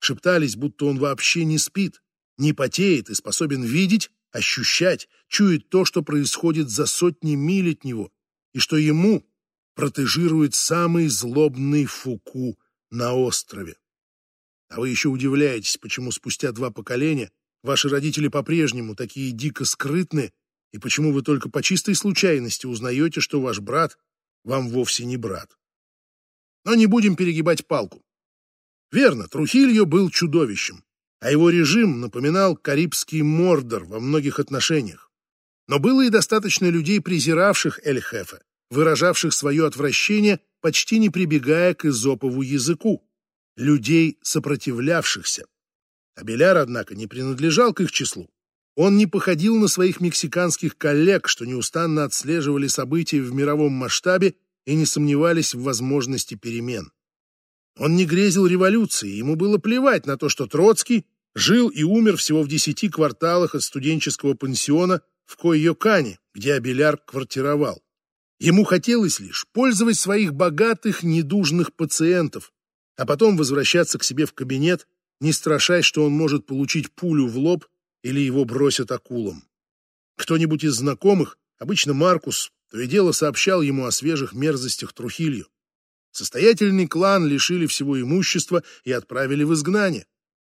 Шептались, будто он вообще не спит, не потеет и способен видеть, ощущать, чует то, что происходит за сотни миль от него, и что ему протежирует самый злобный Фуку на острове. А вы еще удивляетесь, почему спустя два поколения ваши родители по-прежнему такие дико скрытны, и почему вы только по чистой случайности узнаете, что ваш брат вам вовсе не брат. Но не будем перегибать палку. Верно, Трухильо был чудовищем, а его режим напоминал карибский Мордор во многих отношениях. Но было и достаточно людей, презиравших Эль-Хефе, выражавших свое отвращение, почти не прибегая к изопову языку, людей, сопротивлявшихся. Абеляр, однако, не принадлежал к их числу. Он не походил на своих мексиканских коллег, что неустанно отслеживали события в мировом масштабе и не сомневались в возможности перемен. Он не грезил революцией, ему было плевать на то, что Троцкий жил и умер всего в десяти кварталах от студенческого пансиона в Койокане, где Абеляр квартировал. Ему хотелось лишь пользовать своих богатых, недужных пациентов, а потом возвращаться к себе в кабинет, не страшась, что он может получить пулю в лоб или его бросят акулам. Кто-нибудь из знакомых, обычно Маркус, то и дело сообщал ему о свежих мерзостях Трухилью. Состоятельный клан лишили всего имущества и отправили в изгнание.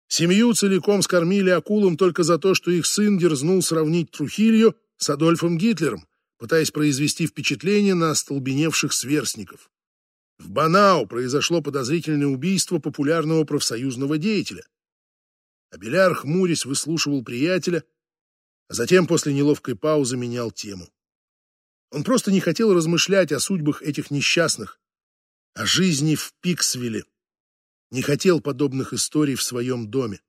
Семью целиком скормили акулам только за то, что их сын дерзнул сравнить Трухилью с Адольфом Гитлером, пытаясь произвести впечатление на остолбеневших сверстников. В Банау произошло подозрительное убийство популярного профсоюзного деятеля. Абеляр, хмурясь, выслушивал приятеля, а затем после неловкой паузы менял тему. Он просто не хотел размышлять о судьбах этих несчастных, о жизни в Пиксвилле, не хотел подобных историй в своем доме.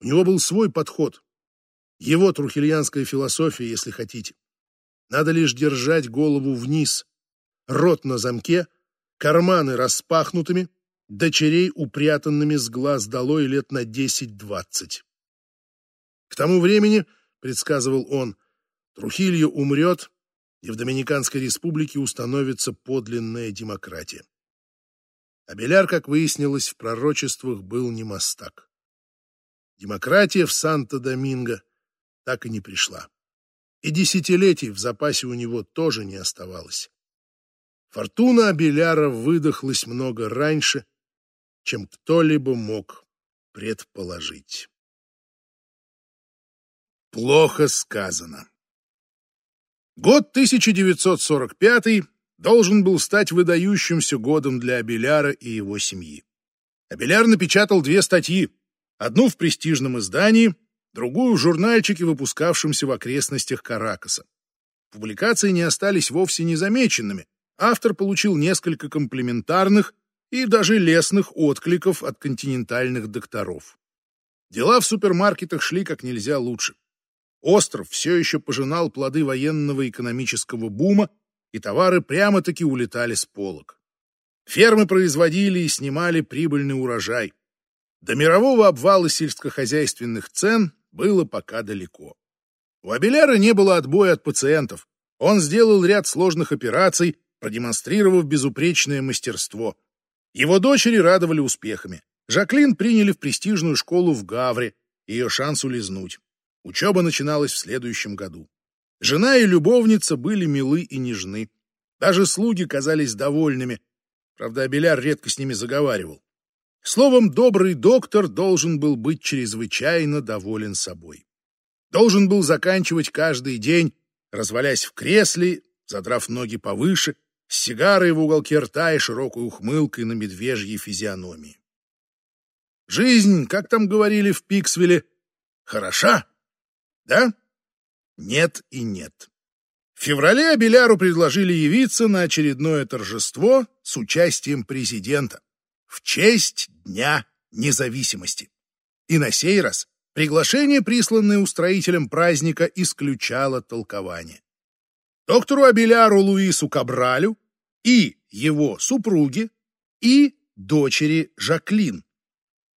У него был свой подход, его трухельянская философия, если хотите. Надо лишь держать голову вниз, рот на замке, карманы распахнутыми, дочерей упрятанными с глаз долой лет на десять-двадцать. К тому времени, предсказывал он, Трухильо умрет, и в Доминиканской республике установится подлинная демократия. А Беляр, как выяснилось, в пророчествах был не мастак. Демократия в Санто-Доминго так и не пришла и десятилетий в запасе у него тоже не оставалось. Фортуна Абеляра выдохлась много раньше, чем кто-либо мог предположить. Плохо сказано. Год 1945 должен был стать выдающимся годом для Абеляра и его семьи. Абеляр напечатал две статьи, одну в престижном издании, другую в журнальчике, выпускавшемся в окрестностях Каракаса. Публикации не остались вовсе незамеченными. Автор получил несколько комплиментарных и даже лестных откликов от континентальных докторов. Дела в супермаркетах шли как нельзя лучше. Остров все еще пожинал плоды военного экономического бума, и товары прямо-таки улетали с полок. Фермы производили и снимали прибыльный урожай. До мирового обвала сельскохозяйственных цен было пока далеко. У Абеляра не было отбоя от пациентов. Он сделал ряд сложных операций, продемонстрировав безупречное мастерство. Его дочери радовали успехами. Жаклин приняли в престижную школу в Гавре, ее шанс улизнуть. Учеба начиналась в следующем году. Жена и любовница были милы и нежны. Даже слуги казались довольными. Правда, Абеляр редко с ними заговаривал. Словом, добрый доктор должен был быть чрезвычайно доволен собой. Должен был заканчивать каждый день, развалясь в кресле, задрав ноги повыше, с сигарой в уголке рта и широкой ухмылкой на медвежьей физиономии. Жизнь, как там говорили в Пиксвилле, хороша, да? Нет и нет. В феврале Абеляру предложили явиться на очередное торжество с участием президента в честь Дня независимости. И на сей раз приглашение, присланное устроителем праздника, исключало толкование. Доктору Абеляру Луису Кабралю и его супруге и дочери Жаклин.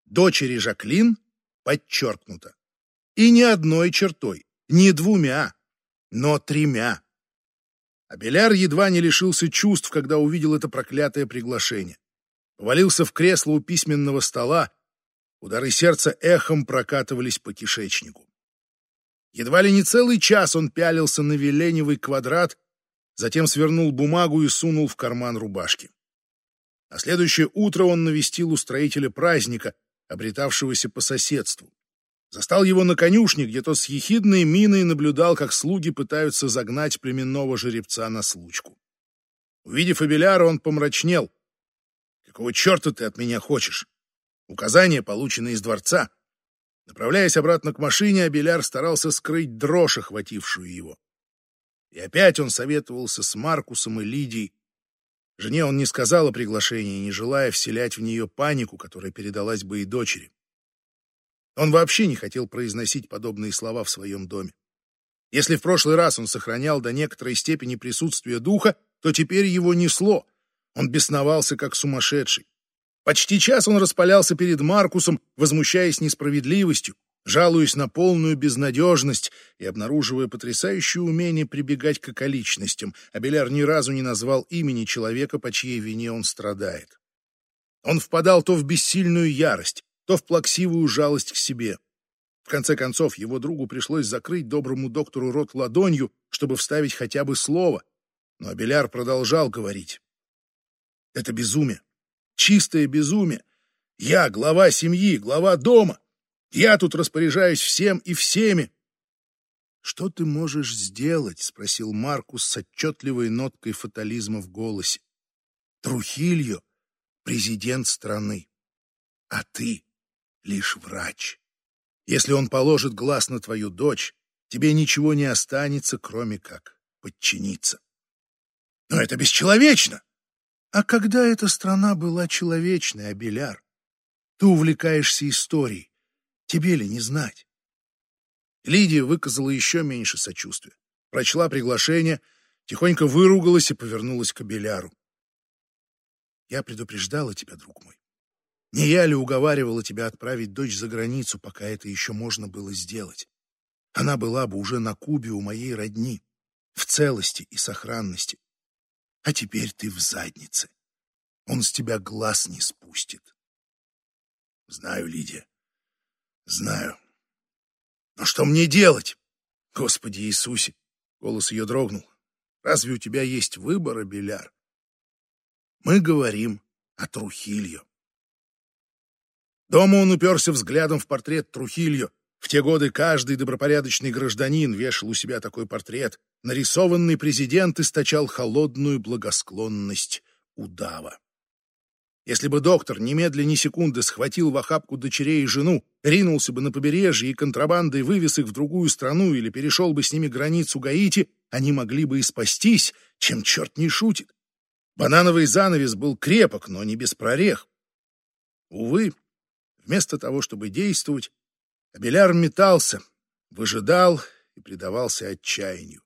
Дочери Жаклин подчеркнуто. И не одной чертой, не двумя, но тремя. Абеляр едва не лишился чувств, когда увидел это проклятое приглашение повалился в кресло у письменного стола, Удары сердца эхом прокатывались по кишечнику. Едва ли не целый час он пялился на веленевый квадрат, затем свернул бумагу и сунул в карман рубашки. На следующее утро он навестил устроителя праздника, обретавшегося по соседству. Застал его на конюшне, где тот с ехидной миной наблюдал, как слуги пытаются загнать племенного жеребца на случку. Увидев Абеляра, он помрачнел. «Какого черта ты от меня хочешь? Указания получены из дворца». Направляясь обратно к машине, Абеляр старался скрыть дрожь, охватившую его. И опять он советовался с Маркусом и Лидией. Жене он не сказал о приглашении, не желая вселять в нее панику, которая передалась бы и дочери. Он вообще не хотел произносить подобные слова в своем доме. Если в прошлый раз он сохранял до некоторой степени присутствие духа, то теперь его несло. Он бесновался, как сумасшедший. Почти час он распалялся перед Маркусом, возмущаясь несправедливостью, жалуясь на полную безнадежность и обнаруживая потрясающее умение прибегать к околичностям. Абеляр ни разу не назвал имени человека, по чьей вине он страдает. Он впадал то в бессильную ярость, то в плаксивую жалость к себе. В конце концов, его другу пришлось закрыть доброму доктору рот ладонью, чтобы вставить хотя бы слово. Но Абеляр продолжал говорить. «Это безумие. Чистое безумие. Я глава семьи, глава дома. Я тут распоряжаюсь всем и всеми. «Что ты можешь сделать?» — спросил Маркус с отчетливой ноткой фатализма в голосе. «Трухильо — президент страны, а ты лишь врач. Если он положит глаз на твою дочь, тебе ничего не останется, кроме как подчиниться. Но это бесчеловечно! А когда эта страна была человечной, Абеляр? Ты увлекаешься историей. Тебе ли не знать? Лидия выказала еще меньше сочувствия. Прочла приглашение, тихонько выругалась и повернулась к Абеляру. Я предупреждала тебя, друг мой. Не я ли уговаривала тебя отправить дочь за границу, пока это еще можно было сделать? Она была бы уже на Кубе у моей родни, в целости и сохранности. А теперь ты в заднице. Он с тебя глаз не спустит. Знаю, Лидия, знаю. Но что мне делать? Господи Иисусе! Голос ее дрогнул. Разве у тебя есть выбор, Беляр? Мы говорим о Трухильо. Дома он уперся взглядом в портрет Трухильо. В те годы каждый добропорядочный гражданин вешал у себя такой портрет. Нарисованный президент источал холодную благосклонность удава. Если бы доктор немедленно ни секунды схватил в охапку дочерей и жену, ринулся бы на побережье и контрабандой вывез их в другую страну или перешел бы с ними границу Гаити, они могли бы и спастись, чем черт не шутит. Банановый занавес был крепок, но не без прорех. Увы, Вместо того, чтобы действовать, Абеляр метался, выжидал и предавался отчаянию.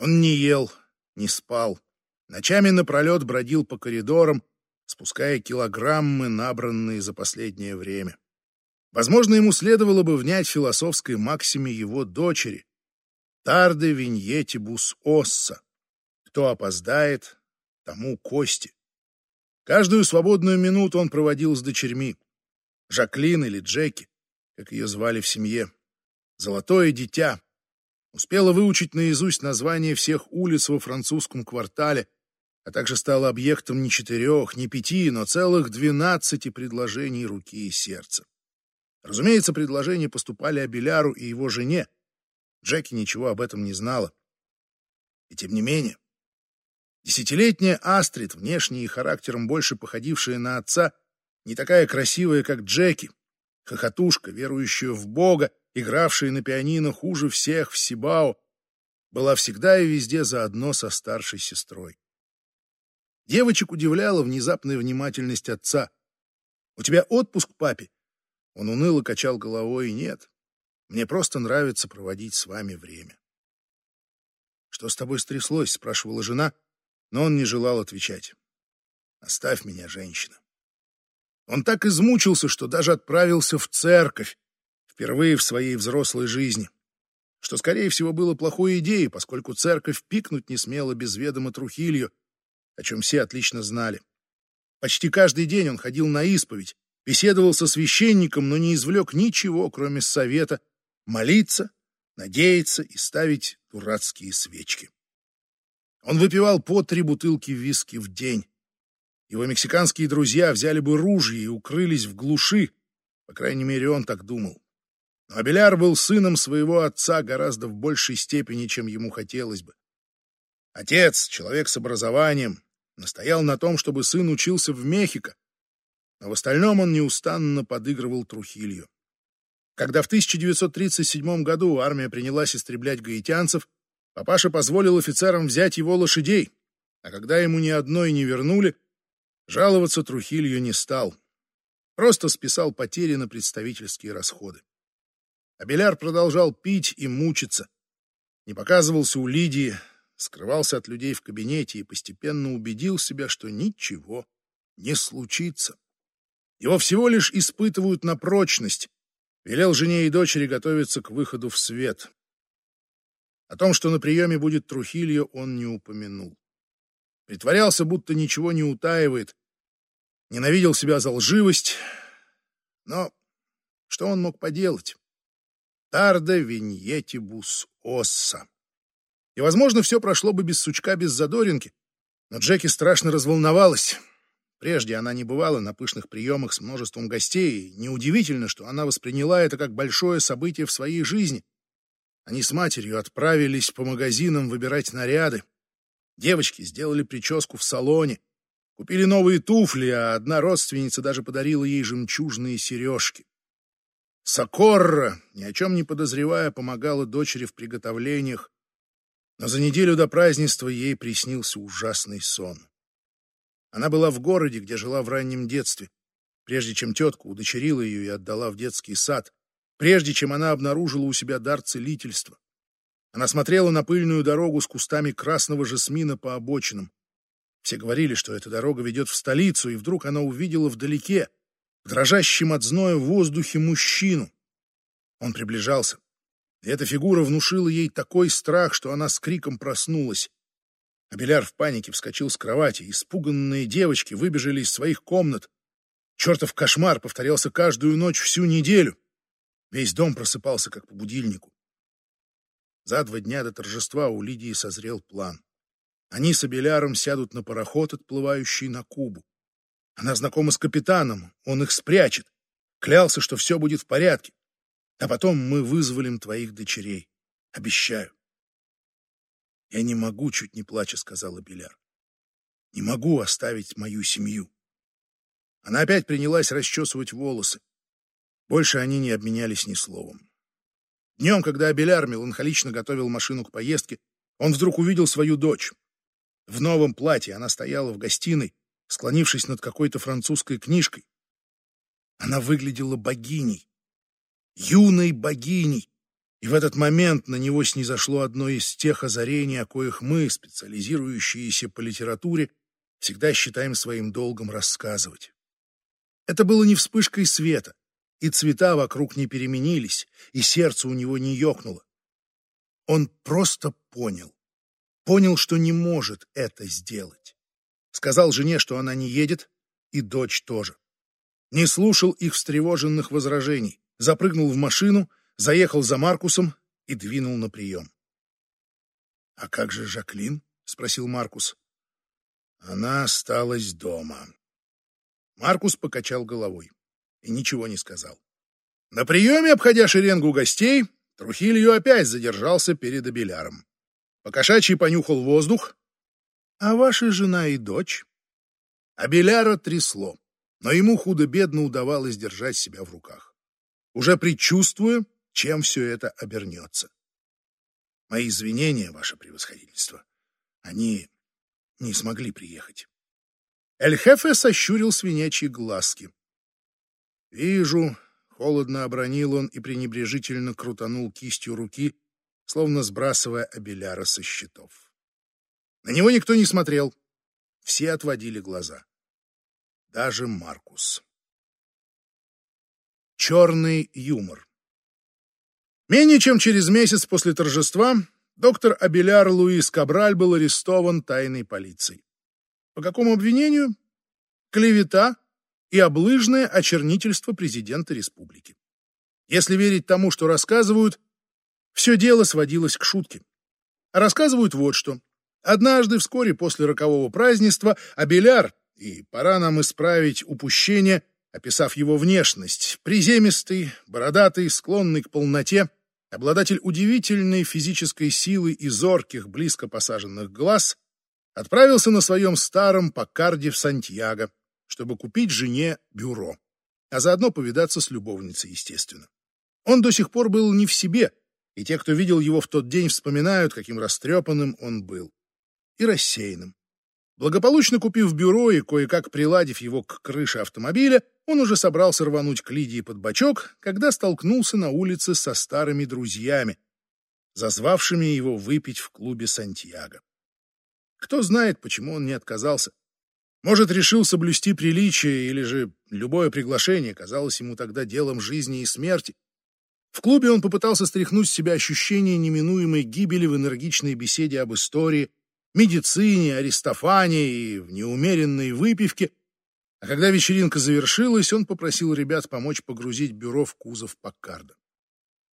Он не ел, не спал, ночами напролет бродил по коридорам, спуская килограммы, набранные за последнее время. Возможно, ему следовало бы внять философской максиме его дочери «Тарде виньетибус осса» «Кто опоздает, тому кости». Каждую свободную минуту он проводил с дочерьми. Жаклин или Джеки, как ее звали в семье. Золотое дитя. Успела выучить наизусть название всех улиц во французском квартале, а также стала объектом не четырех, не пяти, но целых двенадцати предложений руки и сердца. Разумеется, предложения поступали Абеляру и его жене. Джеки ничего об этом не знала. И тем не менее, десятилетняя Астрид, внешне и характером больше походившая на отца, не такая красивая, как Джеки, хохотушка, верующая в Бога, игравшая на пианино хуже всех в Сибао, была всегда и везде заодно со старшей сестрой. Девочек удивляла внезапная внимательность отца. «У тебя отпуск, папе?» Он уныло качал головой, «Нет, мне просто нравится проводить с вами время». «Что с тобой стряслось?» — спрашивала жена, но он не желал отвечать. «Оставь меня, женщина». Он так измучился, что даже отправился в церковь, впервые в своей взрослой жизни. Что, скорее всего, было плохой идеей, поскольку церковь пикнуть не смела без ведома Трухилью, о чем все отлично знали. Почти каждый день он ходил на исповедь, беседовал со священником, но не извлек ничего, кроме совета молиться, надеяться и ставить дурацкие свечки. Он выпивал по три бутылки виски в день. Его мексиканские друзья взяли бы ружья и укрылись в глуши, по крайней мере, он так думал. Но Абеляр был сыном своего отца гораздо в большей степени, чем ему хотелось бы. Отец, человек с образованием, настоял на том, чтобы сын учился в Мехико, но в остальном он неустанно подыгрывал Трухилью. Когда в 1937 году армия принялась истреблять гаитянцев, папаша позволил офицерам взять его лошадей, а когда ему ни одной не вернули, жаловаться Трухилью не стал. Просто списал потери на представительские расходы. Абеляр продолжал пить и мучиться. Не показывался у Лидии, скрывался от людей в кабинете и постепенно убедил себя, что ничего не случится. Его всего лишь испытывают на прочность. Велел жене и дочери готовиться к выходу в свет. О том, что на приеме будет Трухильо, он не упомянул. Притворялся, будто ничего не утаивает. Ненавидел себя за лживость. Но что он мог поделать? Тарда виньетибус осса. И, возможно, все прошло бы без сучка, без задоринки. Но Джеки страшно разволновалась. Прежде она не бывала на пышных приемах с множеством гостей, и неудивительно, что она восприняла это как большое событие в своей жизни. Они с матерью отправились по магазинам выбирать наряды. Девочки сделали прическу в салоне, купили новые туфли, а одна родственница даже подарила ей жемчужные сережки. Сокорра, ни о чем не подозревая, помогала дочери в приготовлениях, но за неделю до празднества ей приснился ужасный сон. Она была в городе, где жила в раннем детстве, прежде чем тетка удочерила ее и отдала в детский сад, прежде чем она обнаружила у себя дар целительства. Она смотрела на пыльную дорогу с кустами красного жасмина по обочинам. Все говорили, что эта дорога ведет в столицу, и вдруг она увидела вдалеке, в дрожащем от зноя воздухе, мужчину. Он приближался. И эта фигура внушила ей такой страх, что она с криком проснулась. Абеляр в панике вскочил с кровати. Испуганные девочки выбежали из своих комнат. Чертов кошмар повторялся каждую ночь всю неделю. Весь дом просыпался, как по будильнику. За два дня до торжества у Лидии созрел план. Они с Абеляром сядут на пароход, отплывающий на Кубу. Она знакома с капитаном, он их спрячет. Клялся, что все будет в порядке. А потом мы вызволим твоих дочерей. Обещаю. Я не могу, чуть не плача, сказала Беляр. Не могу оставить мою семью. Она опять принялась расчесывать волосы. Больше они не обменялись ни словом. Днем, когда Абеляр меланхолично готовил машину к поездке, он вдруг увидел свою дочь. В новом платье она стояла в гостиной, склонившись над какой-то французской книжкой. Она выглядела богиней, юной богиней, и в этот момент на него снизошло одно из тех озарений, о коих мы, специализирующиеся по литературе, всегда считаем своим долгом рассказывать. Это было не вспышкой света, и цвета вокруг не переменились, и сердце у него не ёкнуло. Он просто понял. Понял, что не может это сделать. Сказал жене, что она не едет, и дочь тоже. Не слушал их встревоженных возражений запрыгнул в машину, заехал за Маркусом и двинул на прием. — А как же Жаклин? — спросил Маркус. — Она осталась дома. Маркус покачал головой и ничего не сказал. На приеме, обходя шеренгу гостей, Трухилью опять задержался перед Абеляром. Покошачий понюхал воздух. — А ваша жена и дочь? Абеляра трясло, но ему худо-бедно удавалось держать себя в руках уже предчувствуя, чем все это обернется. Мои извинения, ваше превосходительство. Они не смогли приехать. Эль-Хефе сощурил свинячьи глазки. Вижу, холодно обронил он и пренебрежительно крутанул кистью руки, словно сбрасывая Абеляра со счетов. На него никто не смотрел. Все отводили глаза. Даже Маркус. Черный юмор. Менее чем через месяц после торжества доктор Абеляр Луис Кабраль был арестован тайной полицией. По какому обвинению? Клевета, и облыжное очернительство президента республики. Если верить тому, что рассказывают, все дело сводилось к шутке. Рассказывают вот что. Однажды, вскоре после рокового празднества, Абеляр, и пора нам исправить упущение, описав его внешность, приземистый, бородатый, склонный к полноте, обладатель удивительной физической силы и зорких, близко посаженных глаз, отправился на своем старом Покарде в Сантьяго, чтобы купить жене бюро, а заодно повидаться с любовницей, естественно. Он до сих пор был не в себе, и те, кто видел его в тот день, вспоминают, каким растрепанным он был. И рассеянным. Благополучно купив бюро и кое-как приладив его к крыше автомобиля, он уже собрался рвануть к Лидии под бочок, когда столкнулся на улице со старыми друзьями, зазвавшими его выпить в клубе Сантьяго. Кто знает, почему он не отказался. Может, решил соблюсти приличие, или же любое приглашение казалось ему тогда делом жизни и смерти. В клубе он попытался стряхнуть с себя ощущение неминуемой гибели в энергичной беседе об истории, медицине, Аристофане и в неумеренной выпивке. А когда вечеринка завершилась, он попросил ребят помочь погрузить бюро в кузов Паккарда.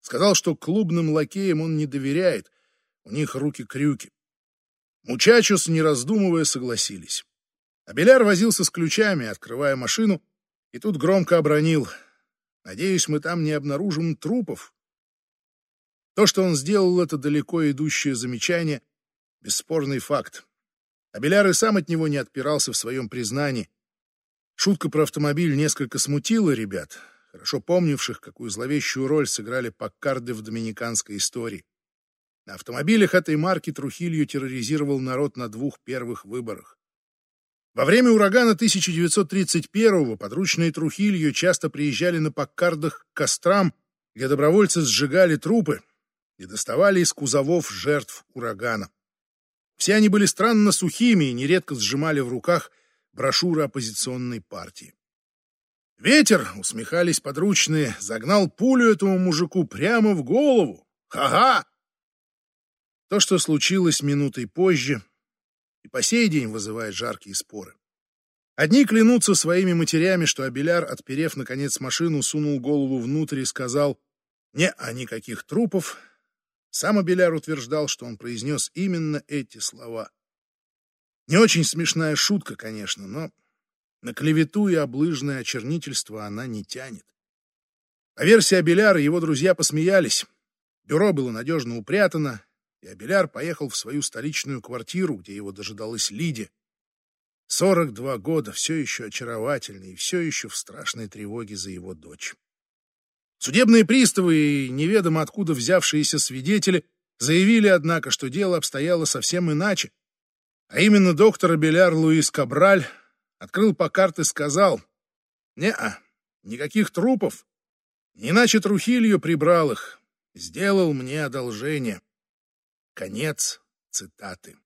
Сказал, что клубным лакеям он не доверяет, у них руки-крюки. Мучачус, не раздумывая, согласились. А Беляр возился с ключами, открывая машину, и тут громко обронил — Надеюсь, мы там не обнаружим трупов. То, что он сделал это далеко идущее замечание, бесспорный факт. А Беляр и сам от него не отпирался в своем признании. Шутка про автомобиль несколько смутила ребят, хорошо помнивших, какую зловещую роль сыграли Паккарды в доминиканской истории. На автомобилях этой марки Трухилью терроризировал народ на двух первых выборах. Во время урагана 1931-го подручные Трухилью часто приезжали на Паккардах к кострам, где добровольцы сжигали трупы и доставали из кузовов жертв урагана. Все они были странно сухими и нередко сжимали в руках брошюры оппозиционной партии. «Ветер», — усмехались подручные, — загнал пулю этому мужику прямо в голову. Ха-ха! То, что случилось минутой позже, по сей день вызывает жаркие споры. Одни клянутся своими матерями, что Абеляр, отперев, наконец, машину, сунул голову внутрь и сказал «Не, а никаких трупов». Сам Абеляр утверждал, что он произнес именно эти слова. Не очень смешная шутка, конечно, но на клевету и облыжное очернительство она не тянет. По версии Абеляра его друзья посмеялись. Бюро было надежно упрятано, и Абеляр поехал в свою столичную квартиру, где его дожидалась. Сорок два года, все еще очаровательный и все еще в страшной тревоге за его дочь. Судебные приставы и неведомо откуда взявшиеся свидетели заявили, однако, что дело обстояло совсем иначе. А именно доктор Абеляр Луис Кабраль открыл по карте и сказал, «Не-а, никаких трупов, иначе Трухилью прибрал их, сделал мне одолжение». Конец цитаты.